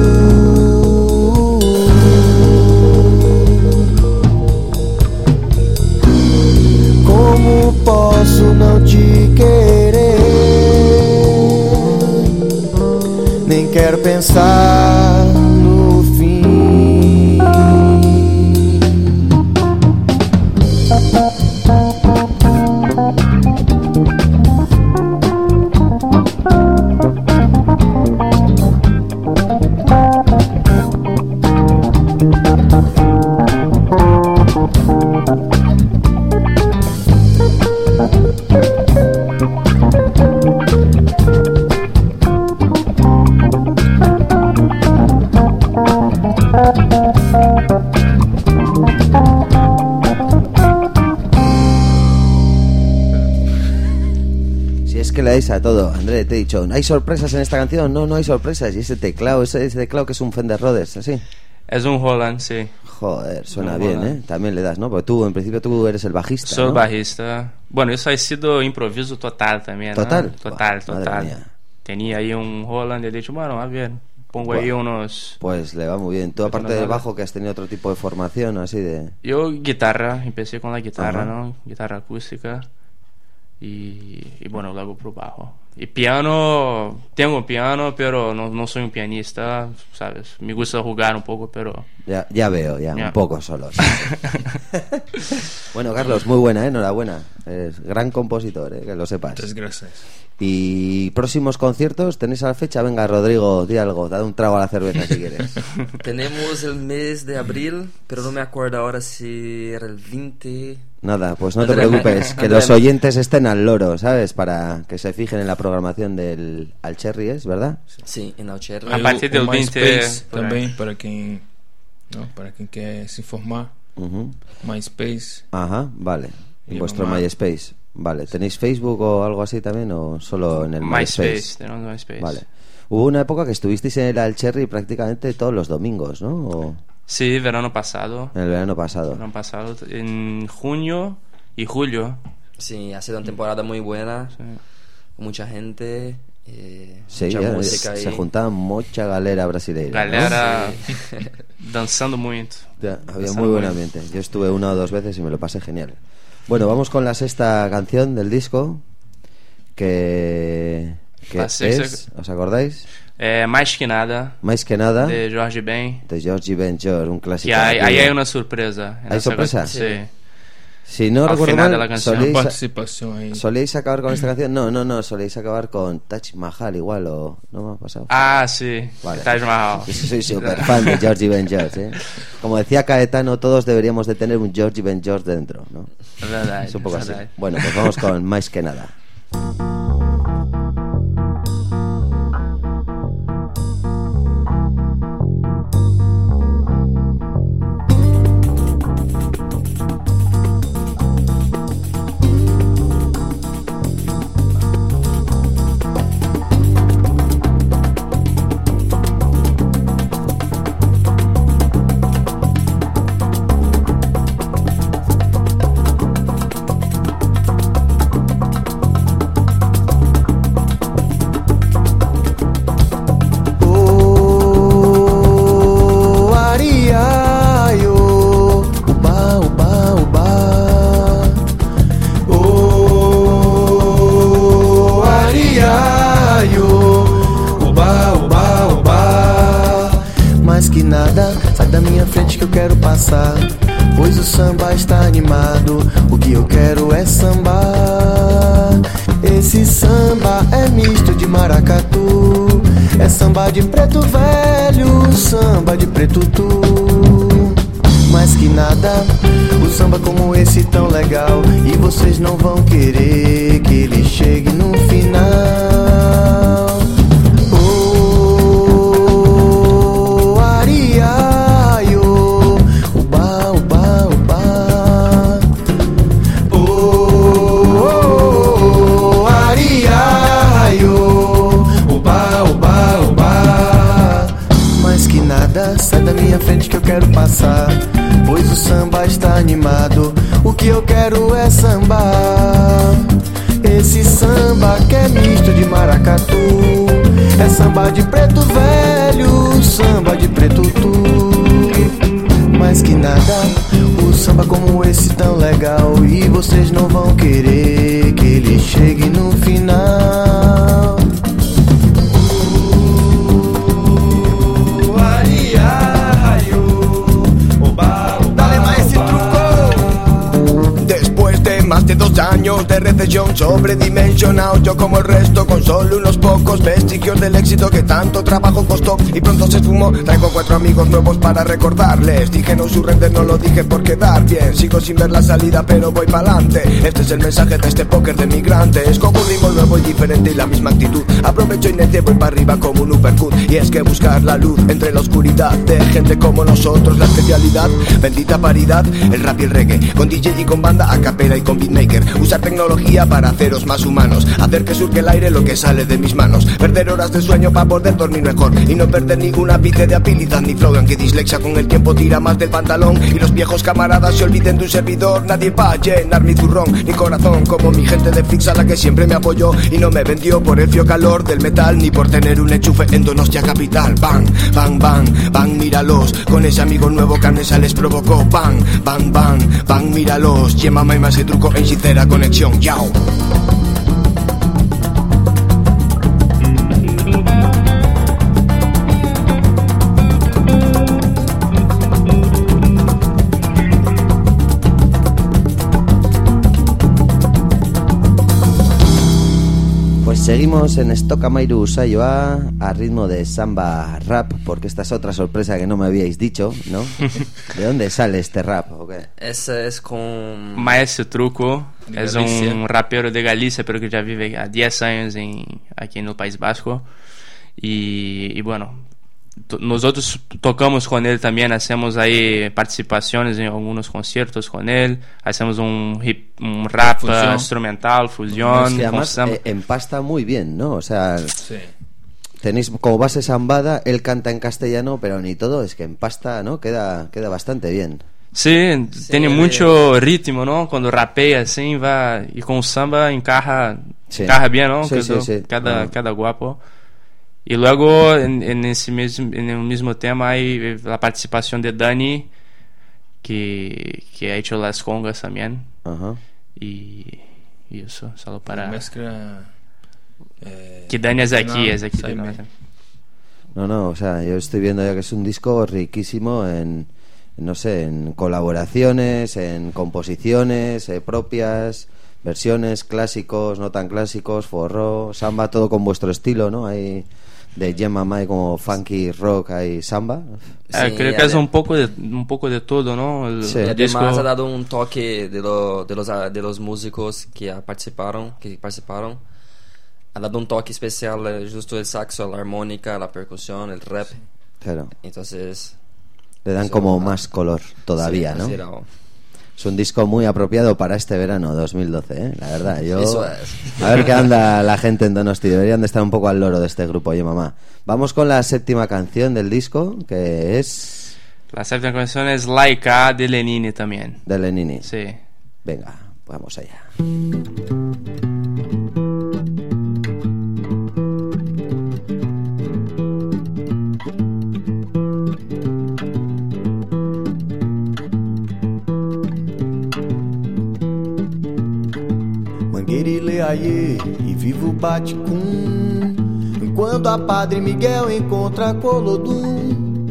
I: Pensar
D: que le dais a todo, André, te he dicho, ¿hay sorpresas en esta canción? No, no hay sorpresas. Y ese teclado, ese, ese teclado que es un Fender Rhodes, así.
H: Es un Roland, sí.
D: Joder, suena bien,
H: Roland.
D: ¿eh? También le das, ¿no? Porque tú, en principio, tú eres el bajista,
H: Sou
D: ¿no?
H: barrista. Bueno, isso ha sido improviso total también. ¿no?
D: ¿Total?
H: Total,
D: madre
H: total.
D: mía.
H: Tenía ahí un Roland y he dicho, bueno, a ver, pongo ahí unos...
D: Pues le va muy bien. Tú, aparte del bajo, que has tenido otro tipo de formación, así de...
H: Yo guitarra, empecé con la guitarra,
D: Ajá.
H: ¿no? Guitarra acústica. Y, y bueno, luego pro bajo. Y piano, tengo piano, pero no, no soy un pianista, ¿sabes? Me gusta jugar un poco, pero...
D: Ya, ya veo, ya,
H: Ya.
D: un poco solo. sí, sí. bueno, Carlos, muy buena, ¿eh? enhorabuena. Es gran compositor, ¿eh? que lo sepas.
K: Muchas gracias.
D: Y próximos conciertos, ¿tenéis a la fecha? Venga, Rodrigo, di algo, dad un trago a la cerveza si quieres.
J: Tenemos el mes de abril, pero no me acuerdo ahora si era el 20.
D: Nada, pues no te preocupes, que los oyentes estén al loro, ¿sabes? Para que se fijen en la programación del Alcherry, ¿es verdad?
J: Sí, en Alcherry.
H: A partir del 20
K: MySpace
H: por ahí.
K: também para quem não, para quem quer se informar. MySpace.
D: Ajá, vale. En
K: Y
D: vuestro
K: mamá.
D: MySpace. Vale, ¿tenéis Facebook o algo así también o solo en el
H: MySpace,
D: MySpace?
H: tenemos MySpace.
D: Vale. Hubo una época que estuvisteis en el Alcherry prácticamente todos los domingos, ¿no? O
H: Sí, verano pasado.
D: en el verano pasado.
H: Verano pasado, en junio y julio.
J: Sí, ha sido una temporada muy buena. Con mucha gente. eh,
D: Sí,
J: mucha
D: ya,
J: música
D: se
J: ahí.
D: juntaba mucha galera brasileña. ¿no?
H: Galera
J: Sí.
H: danzando muito.
D: Ya, había
H: Danzando
D: muy buen ambiente. Yo estuve una o dos veces y me lo pasé genial. Bueno, vamos con la sexta canción del disco. Que, que es, ¿os acordáis?
H: É, mais que nada,
D: Más que nada,
H: de Jorge Ben.
D: de Benjor, un clásico.
H: Que aí,
D: antiguo.
H: aí é uma surpresa.
D: ¿Hay sorpresa?
H: Sí.
D: Si no
H: Al
D: recuerdo
H: final de
D: mal,
H: la canción.
D: soléis,
K: Participación ahí.
D: soléis acabar con esta canción. No, no, no, soléis acabar con Taj Mahal igual o no me ha pasado.
H: Ah, sí.
D: Vale.
H: Taj Mahal.
D: Yo soy súper fan de Georgie Ben George, ¿eh? Como decía Caetano, todos deberíamos de tener un Georgie Ben George dentro, ¿no?
H: É verdade.
D: Es un poco
H: é
D: así. Bueno, pues vamos con Más que nada.
I: Passar. Pois o samba está animado, o que eu quero é sambar. Esse samba é misto de maracatu. É samba de preto velho, samba de preto tu. Mais que nada, o samba como esse tão legal. E vocês não vão querer que ele chegue no final. O samba está animado, o que eu quero é sambar. Esse samba que é misto de maracatu. É samba de preto velho, samba de preto tu. Mais que nada, o samba como esse tão legal. E vocês não vão querer que ele chegue no final.
L: Sobredimensionado, yo como el resto con solo unos pocos vestigios del éxito que tanto trabajo costó y pronto se esfumó. Traigo cuatro amigos nuevos para recordarles. Dije no surrender, no lo dije por quedar bien. Sigo sin ver la salida, pero voy pa'lante. Este es el mensaje de este póker de migrante. Escojo un ritmo nuevo y diferente y la misma actitud. Aprovecho y necio, voy para arriba como un uppercut. Y es que buscar la luz entre la oscuridad de gente como nosotros, la especialidad, bendita paridad, el rap y el reggae. Con DJ y con banda, a capela y con beatmaker. Usar tecnología para haceros más humanos. Hacer que surque el aire lo que sale de mis manos. Perder horas de sueño para poder dormir mejor. Y no perder ninguna ápice de habilidad ni flow. Aunque dislexia con el tiempo tira más del pantalón. Y los viejos camaradas se olviden de un servidor. Nadie va a llenar mi zurrón ni corazón. Como mi gente de Fix a la que siempre me apoyó. Y no me vendió por el frío calor del metal. Ni por tener un enchufe en Donostia Capital. Bang, bang, bang, bang, míralos. Con ese amigo nuevo que Anesa les provocó. Bang, bang, bang, bang, míralos. Llémame más ese truco en sincera conexión. Yao.
D: Pues Seguimos en Stokamairu Saioa a ritmo de samba rap, porque esta es otra sorpresa que no me habíais dicho, ¿no? ¿De dónde sale este rap? ¿o?
J: Ese es con...
H: Maestro Truco es
J: Galicia.
H: un rapero de Galicia, pero que ya vive há 10 años en, aquí en el País Vasco. Y, y bueno, to- nosotros tocamos con él también, hacemos ahí participaciones en algunos conciertos con él, hacemos un, hip, un rap
K: Fusión.
H: eh, instrumental, fusión,
D: Es que además
H: samba.
D: eh, empasta muy bien, ¿no? O sea,
K: Sí.
D: tenéis como base sambada, él canta en castellano, pero ni todo, es que empasta, ¿no? Queda, queda bastante bien.
H: Sí, tiene
J: ele-
H: mucho ritmo, ¿no? Cuando rapea así, va y con samba encaja,
D: Sí.
H: encaja bien, ¿no?
D: Sí, sí, sí.
H: Cada,
D: Ah.
H: cada guapo. Y luego en, en ese mismo, en el mismo tema hay eh, la participación de Dani, que, que ha hecho las congas también.
D: Ajá.
H: Y, y eso, solo para...
K: Mezcla. eh,
H: Que Dani es aquí, es de aquí. de
K: Saime.
H: Málaga.
D: No, no, o sea, yo estoy viendo ya que es un disco riquísimo en, no sé, en colaboraciones, en composiciones eh, propias, versiones, clásicos, no tan clásicos, forró, samba, todo con vuestro estilo, ¿no? Hay de Gemma Mai como funky rock, hay samba.
H: Ah,
J: Sí,
H: creo que es un poco de, un poco de todo, ¿no? El,
D: Sí.
H: El disco...
J: además ha dado un toque de, lo- de, los, de los músicos que participaron, que participaron. Ha dado un toque especial, eh, justo el saxo, la armónica, la percusión, el rap.
D: Claro,
J: Entonces,
D: le dan como más color todavía,
J: sí,
D: ¿no?
J: así era.
D: Es un disco muy apropiado para este verano 2012, ¿eh? La verdad, yo...
J: Eso es.
D: A ver qué anda la gente en Donosti. Deberían de estar un poco al loro de este grupo, oye mamá. Vamos con la séptima canción del disco, que es
H: La séptima canción es Laika de Lenini también.
D: de Lenini.
H: Sí.
D: Venga, vamos allá.
I: E vivo Baticum. Enquanto a Padre Miguel encontra Colodum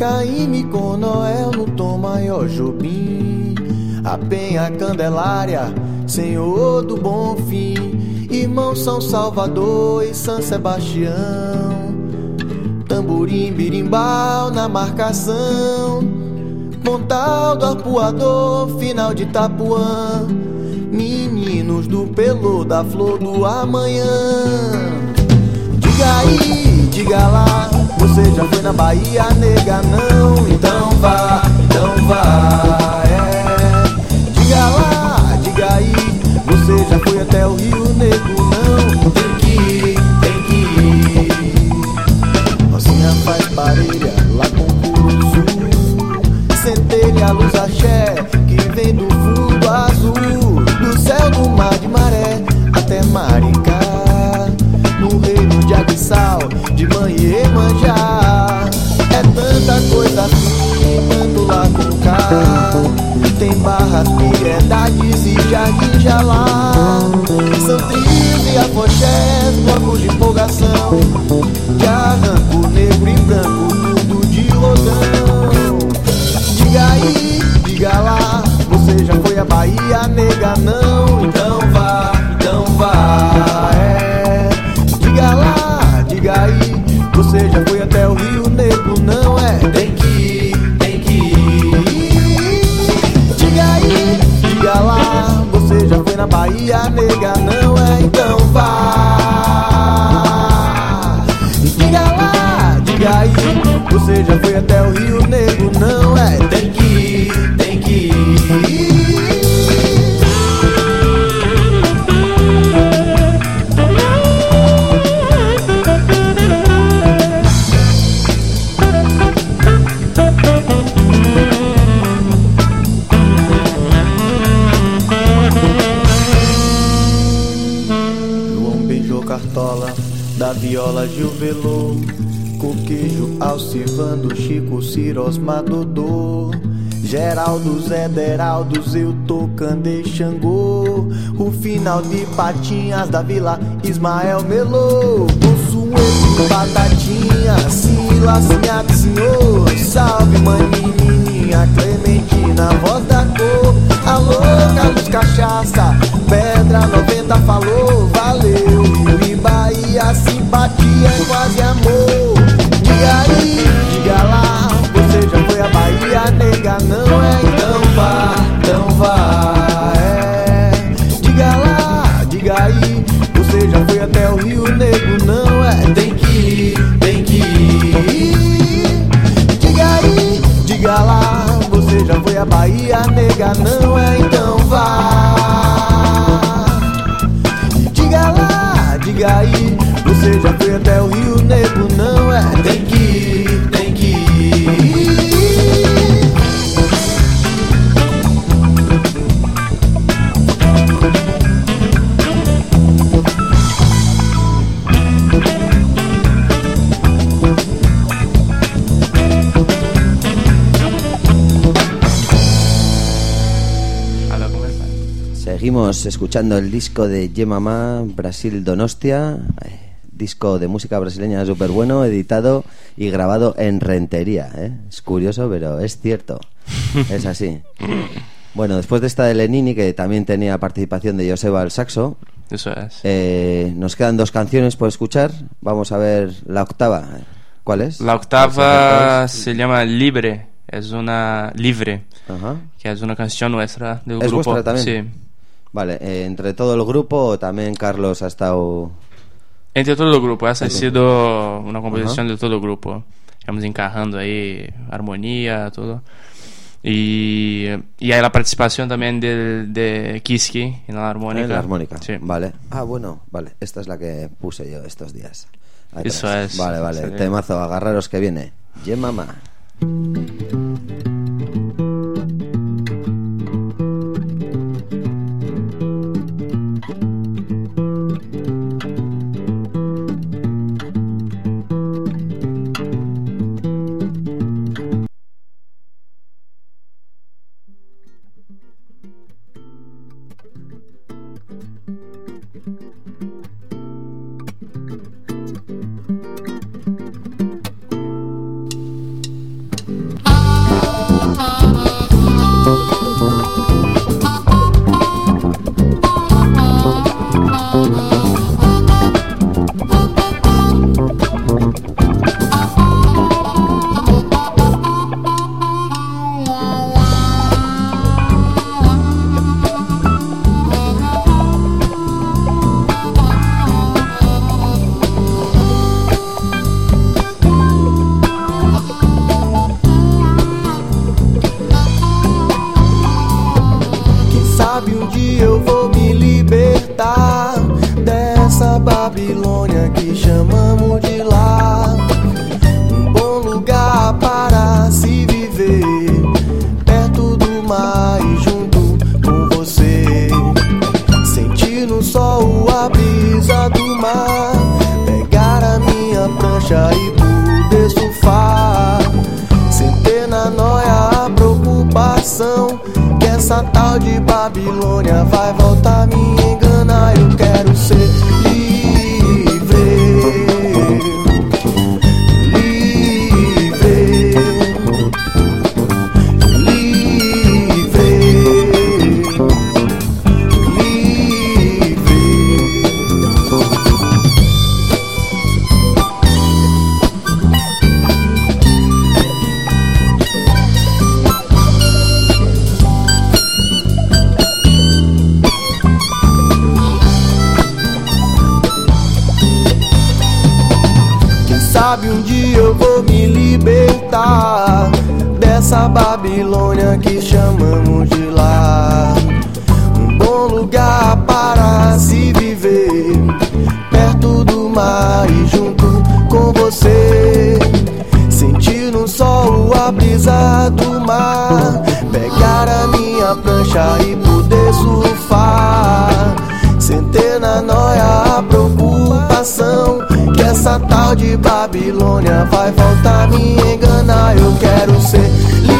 I: Caíme com Noel no tom maior Jobim. A Penha Candelária, Senhor do Bom Fim. Irmão São Salvador e São Sebastião. Tamborim, birimbau na marcação. Pontal do Arpoador, final de Itapuã Do pelo da flor do amanhã. Diga aí, diga lá Você já foi na Bahia, nega? Não Então vá, então vá é. Diga lá, diga aí Você já foi até o Rio Negro? Não Tem que ir, tem que ir. Rosinha faz parelha lá com Curuzu Centelha, luz axé Maricá No reino de água e sal De Manhã É tanta coisa assim Tanto lá com cá. Tem barras, piedades e jardim já lá São trios e afoxés Blocos de empolgação Bahia, nega não é? Então vá. Alcivando, Chico, Cirosma, Dodô Geraldo, Zé Deraldo, eu tocando e Xangô O final de Patinhas da Vila Ismael Melô Consuelo, Batatinha, Sila, Sinhato, Senhor Salve, maninha, Clementina, voz da cor Alô, Carlos Cachaça, Pedra 90 falou Valeu, e Bahia
D: é quase amor. amiga não
I: Seguimos escuchando el disco de Yemama Brasil Donostia, eh, disco de música brasileña súper bueno, editado y grabado en Rentería. ¿eh? Es curioso, pero es cierto. Es así. Bueno, después de esta de Lenini, que también tenía participación de Joseba al saxo,
H: Eso es.
I: eh, nos quedan dos canciones por escuchar. Vamos a ver la octava. ¿Cuál es?
H: La octava se llama Libre, es una libre,
I: Ajá.
H: que es una canción nuestra del
I: ¿Es
H: grupo.
I: vuestra también?
H: Sí.
I: Vale, eh, entre todo el grupo también Carlos ha estado...
H: Entre todo el grupo, essa ha sido una composición
I: Ajá.
H: de todo el grupo. Estamos encarrando ahí armonía, todo. Y, y hay la participación también de, de Kiski en la armónica.
I: En la armónica.
H: Sí.
I: Vale. Ah, bueno, vale. Esta es la que puse yo estos días.
H: Eso es.
I: Vale, vale.
H: Sí.
I: Temazo, agarraros que viene. Yemama. Quem tal de Babilônia vai voltar me enganar. Eu quero ser livre.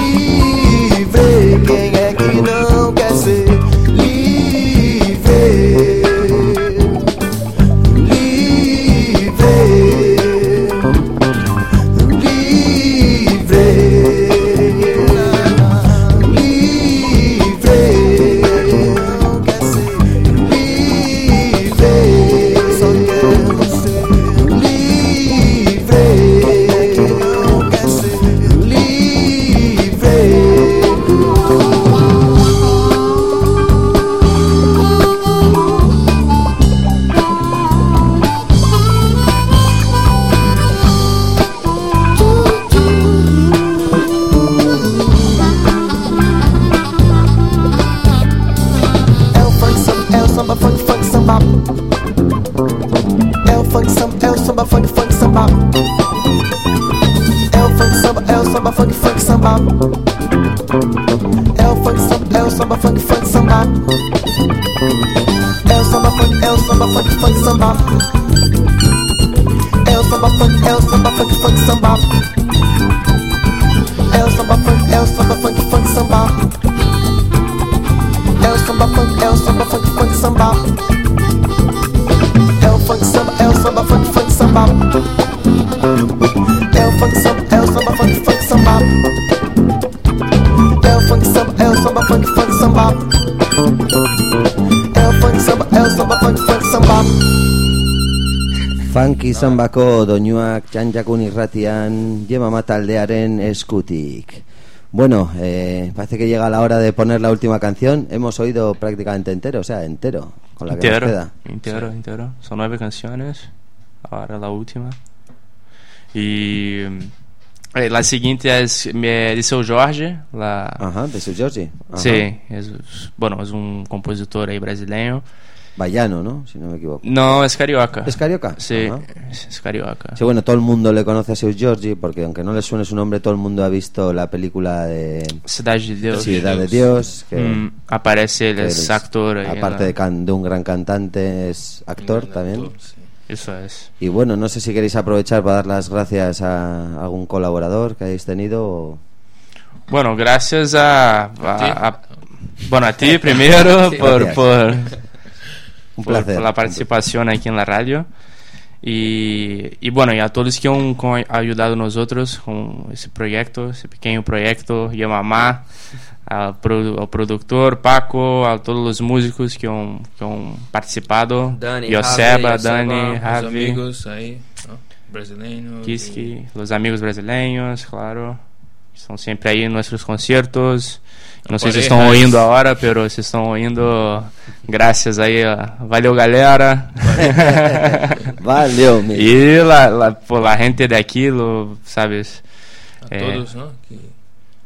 D: Zambako doinuak txantxakun irratian Yemama taldearen eskutik. Bueno, eh, parece que llega la hora de poner la última canción. Hemos oído prácticamente entero, o sea, entero, con la que
H: Entero,
D: queda.
H: entero, entero. Son nueve canciones. Ahora la última. Y eh, la siguiente es eh, de Seu Jorge. La...
D: Ajá, de Seu Jorge. Ajá.
H: Sí, es, bueno, es un compositor ahí brasileño.
D: Baiano, ¿no? Si no me equivoco.
H: No, es carioca.
D: ¿Es carioca?
H: Sí,
D: Ajá.
H: Es, es carioca.
D: Sí, bueno, todo el mundo le conoce a Seu Giorgi porque aunque no le suene su nombre, todo el mundo ha visto la película de
H: Ciudad de Dios.
D: Ciudad de Dios. Que,
H: Mm, aparece, él es actor.
D: Aparte
H: la-
D: de, can- de un gran cantante, es actor también.
H: Eso es.
D: Y bueno, no sé si queréis aprovechar para dar las gracias a algún colaborador que hayáis tenido. o-
H: Bueno, gracias a, a- a- bueno a ti primero
D: Sí.
H: por, por,
D: Un
H: por-
D: placer.
H: por la participación aquí en la radio y, y bueno y a todos que han, han ayudado nosotros con ese proyecto, ese pequeño proyecto Yamamá, al, produ- al productor Paco, a todos los músicos que han, que han participado,
J: Dani,
H: Yoseba,
J: Javi,
H: Dani,
K: Os
H: Javi,
K: amigos aí, brasileiros.
H: Kiski, los amigos brasileños, claro. Estão sempre aí em nossos concertos. Não sei se estão ouvindo agora, pero se estão ouvindo, graças aí. ó. Valeu, galera.
D: Valeu, meu.
H: E la, la, pô, la gente daqui, lo, sabes?
K: A todos, ¿no? Que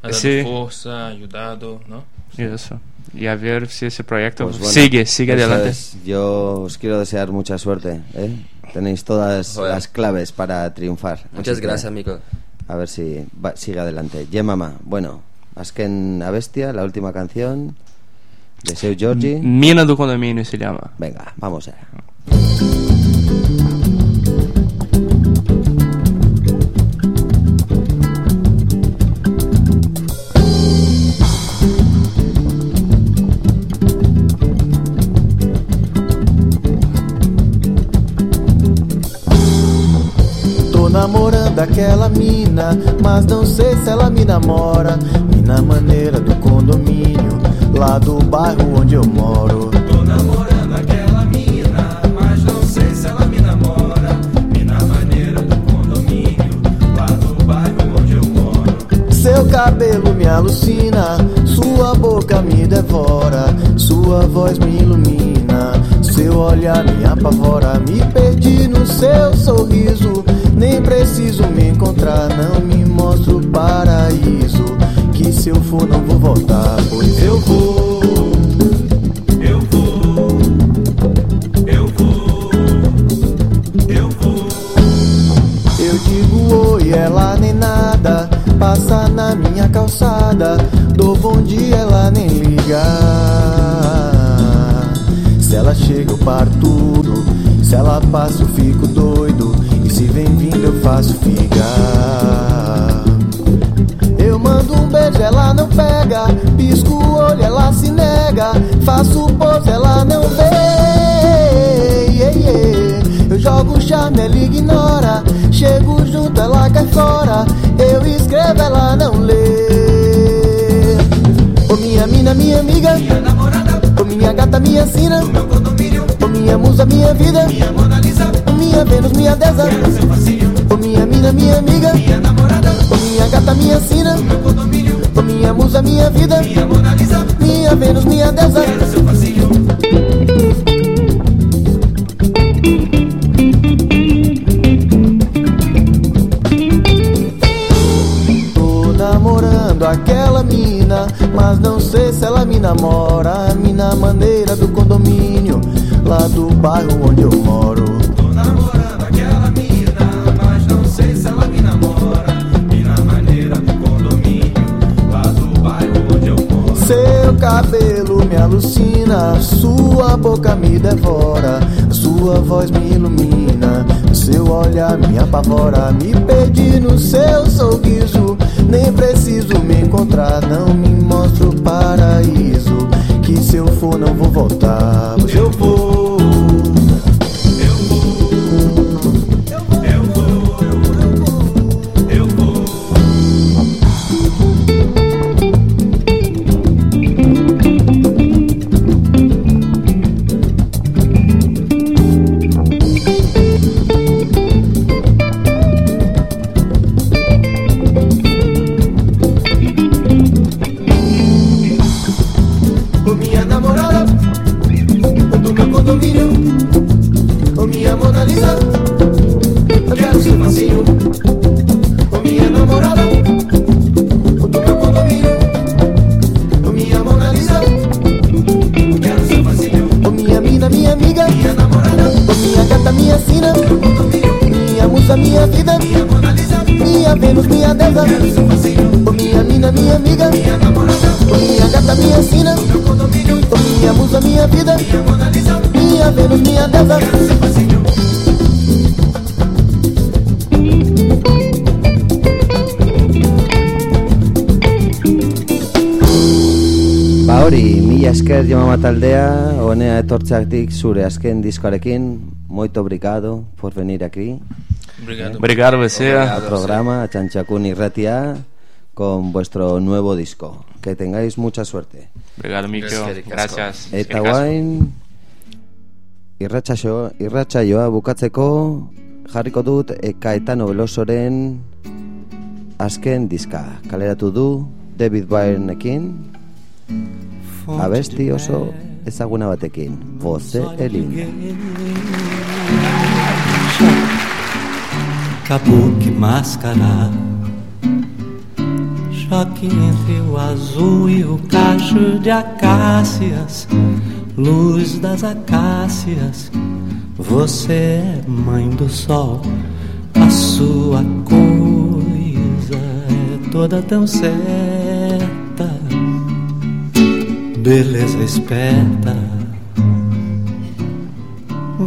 K: ha dado
H: Sí.
K: fuerza, ayudado, ¿no?
H: Isso. E a ver se esse projeto
D: Pues bueno,
H: sigue, sigue adelante.
D: es. Yo os quiero desear mucha suerte. ¿eh? Tenéis todas
J: Joder.
D: las claves para triunfar.
J: Muchas
D: Así que,
J: gracias, amigo.
D: A ver si va- sigue adelante. Yemama, bueno, Asken a Bestia, la última canción de Seu Giorgi.
H: Mina do Condomínio se llama.
D: Venga, vamos allá.
I: Namorando aquela mina, mas não sei se ela me namora. Mina maneira do condomínio, lá do bairro onde eu moro.
M: Tô namorando aquela mina, mas não sei se ela me namora. Mina maneira do condomínio, lá do bairro onde eu moro.
I: Seu cabelo me alucina, sua boca me devora, sua voz me ilumina, seu olhar me apavora. Me perdi no seu sorriso, nem preciso me encontrar, não me mostra o paraíso. Que se eu for, não vou voltar, pois eu vou.
M: Eu vou, eu vou, eu vou.
I: Eu digo oi, ela nem nada. Passa na minha calçada. Dou bom dia, ela nem liga. Ela chega, eu paro tudo. Se ela passa, eu fico doido. E se vem vindo, eu faço figa. Eu mando um beijo, ela não pega. Pisco o olho, ela se nega. Faço pose, ela não vê. Eu jogo charme, ela ignora. Chego junto, ela cai fora. Eu escrevo, ela não lê. Ô minha mina, minha amiga.
M: Minha namorada,
I: minha gata, minha sina.
M: meu condomínio,
I: Ô minha musa, minha vida.
M: minha Mona Lisa,
I: minha Vênus, minha deusa.
M: seu facinho.
I: Ô minha mina, minha amiga.
M: Minha namorada,
I: minha gata, minha sina.
M: meu condomínio,
I: Ô minha musa, minha vida.
M: minha Mona Lisa,
I: Minha Vênus, minha deusa.
M: seu facinho.
I: Tô namorando aquela mas não sei se ela me namora. Mina maneira do condomínio, lá do bairro onde eu moro.
M: Tô namorando aquela mina, mas não sei se ela me namora. Mina maneira do condomínio, lá do bairro onde eu moro.
I: Seu cabelo me alucina, sua boca me devora, sua voz me ilumina. Seu olhar me apavora, me perdi no seu sorriso nem preciso me encontrar, não me mostra o paraíso, que se eu for não vou voltar, pois eu vou.
D: Honea etortzeatik zure azken diskoarekin, moito obrigado por venir aquí.
K: Obrigado.
H: Obrigado você.
D: Al programa a Chanchacun y Ratia con vuestro nuevo disco. Que tengáis mucha suerte.
H: Obrigado, Mikel. Gracias.
D: Eta guain irratxa, jo, irratxa joa bukatzeko jarriko dut Ekaetano Velosoren azken diska. Kaleratu du David Byrneekin abesti oso ezaguna batekin. Voce Elinda.
N: Kabuki máscara Choque entre o azul e o cacho de acácias Luz das acácias Você é mãe do sol A sua coisa é toda tão certa Beleza esperta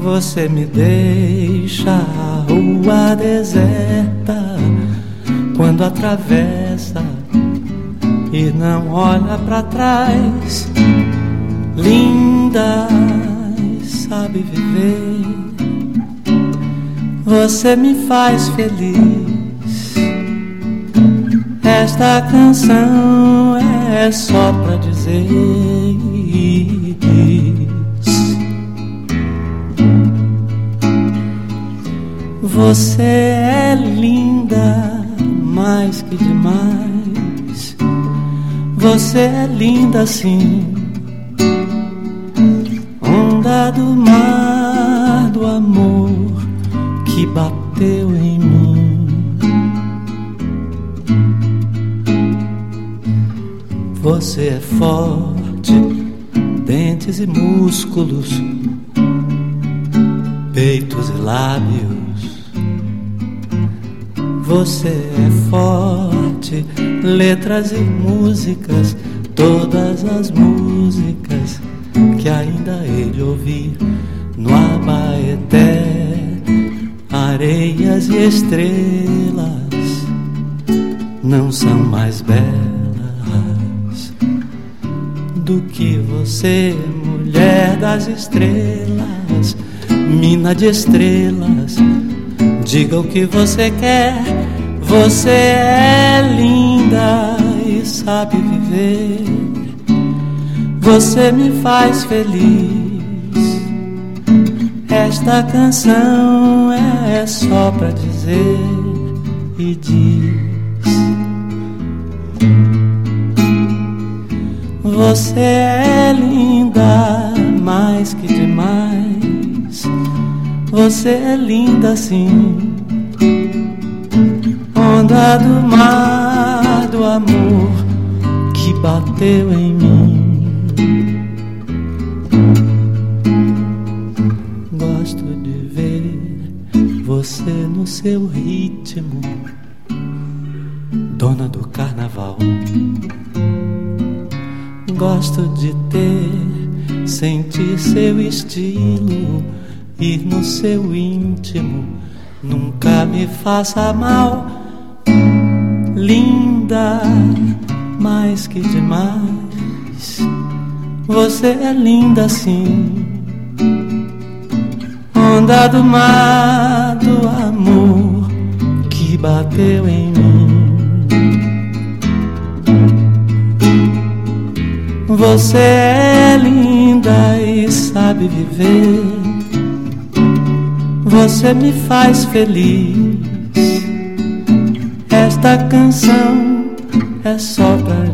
N: você me deixa a rua deserta quando atravessa e não olha pra trás. Linda, sabe viver. Você me faz feliz. Esta canção é só pra dizer. Você é linda, mais que demais. Você é linda sim. Onda do mar do amor que bateu em Você é forte, dentes e músculos, peitos e lábios. Você é forte, letras e músicas, todas as músicas que ainda ele ouvir no Abaeté, areias e estrelas não são mais belas do que você, mulher das estrelas, mina de estrelas. Diga o que você quer, você é linda e sabe viver. Você me faz feliz. Esta canção é só pra dizer e diz. Você é linda, mais que demais. Você é linda sim. Onda do mar do amor que bateu em mim. Gosto de ver você no seu ritmo, dona do carnaval. Gosto de ter, sentir seu estilo, ir no seu íntimo, nunca me faça mal. Linda, mais que demais, você é linda sim. Onda do mar do amor que bateu em mim. Você é linda e sabe viver. Você me faz feliz. Esta canção é só pra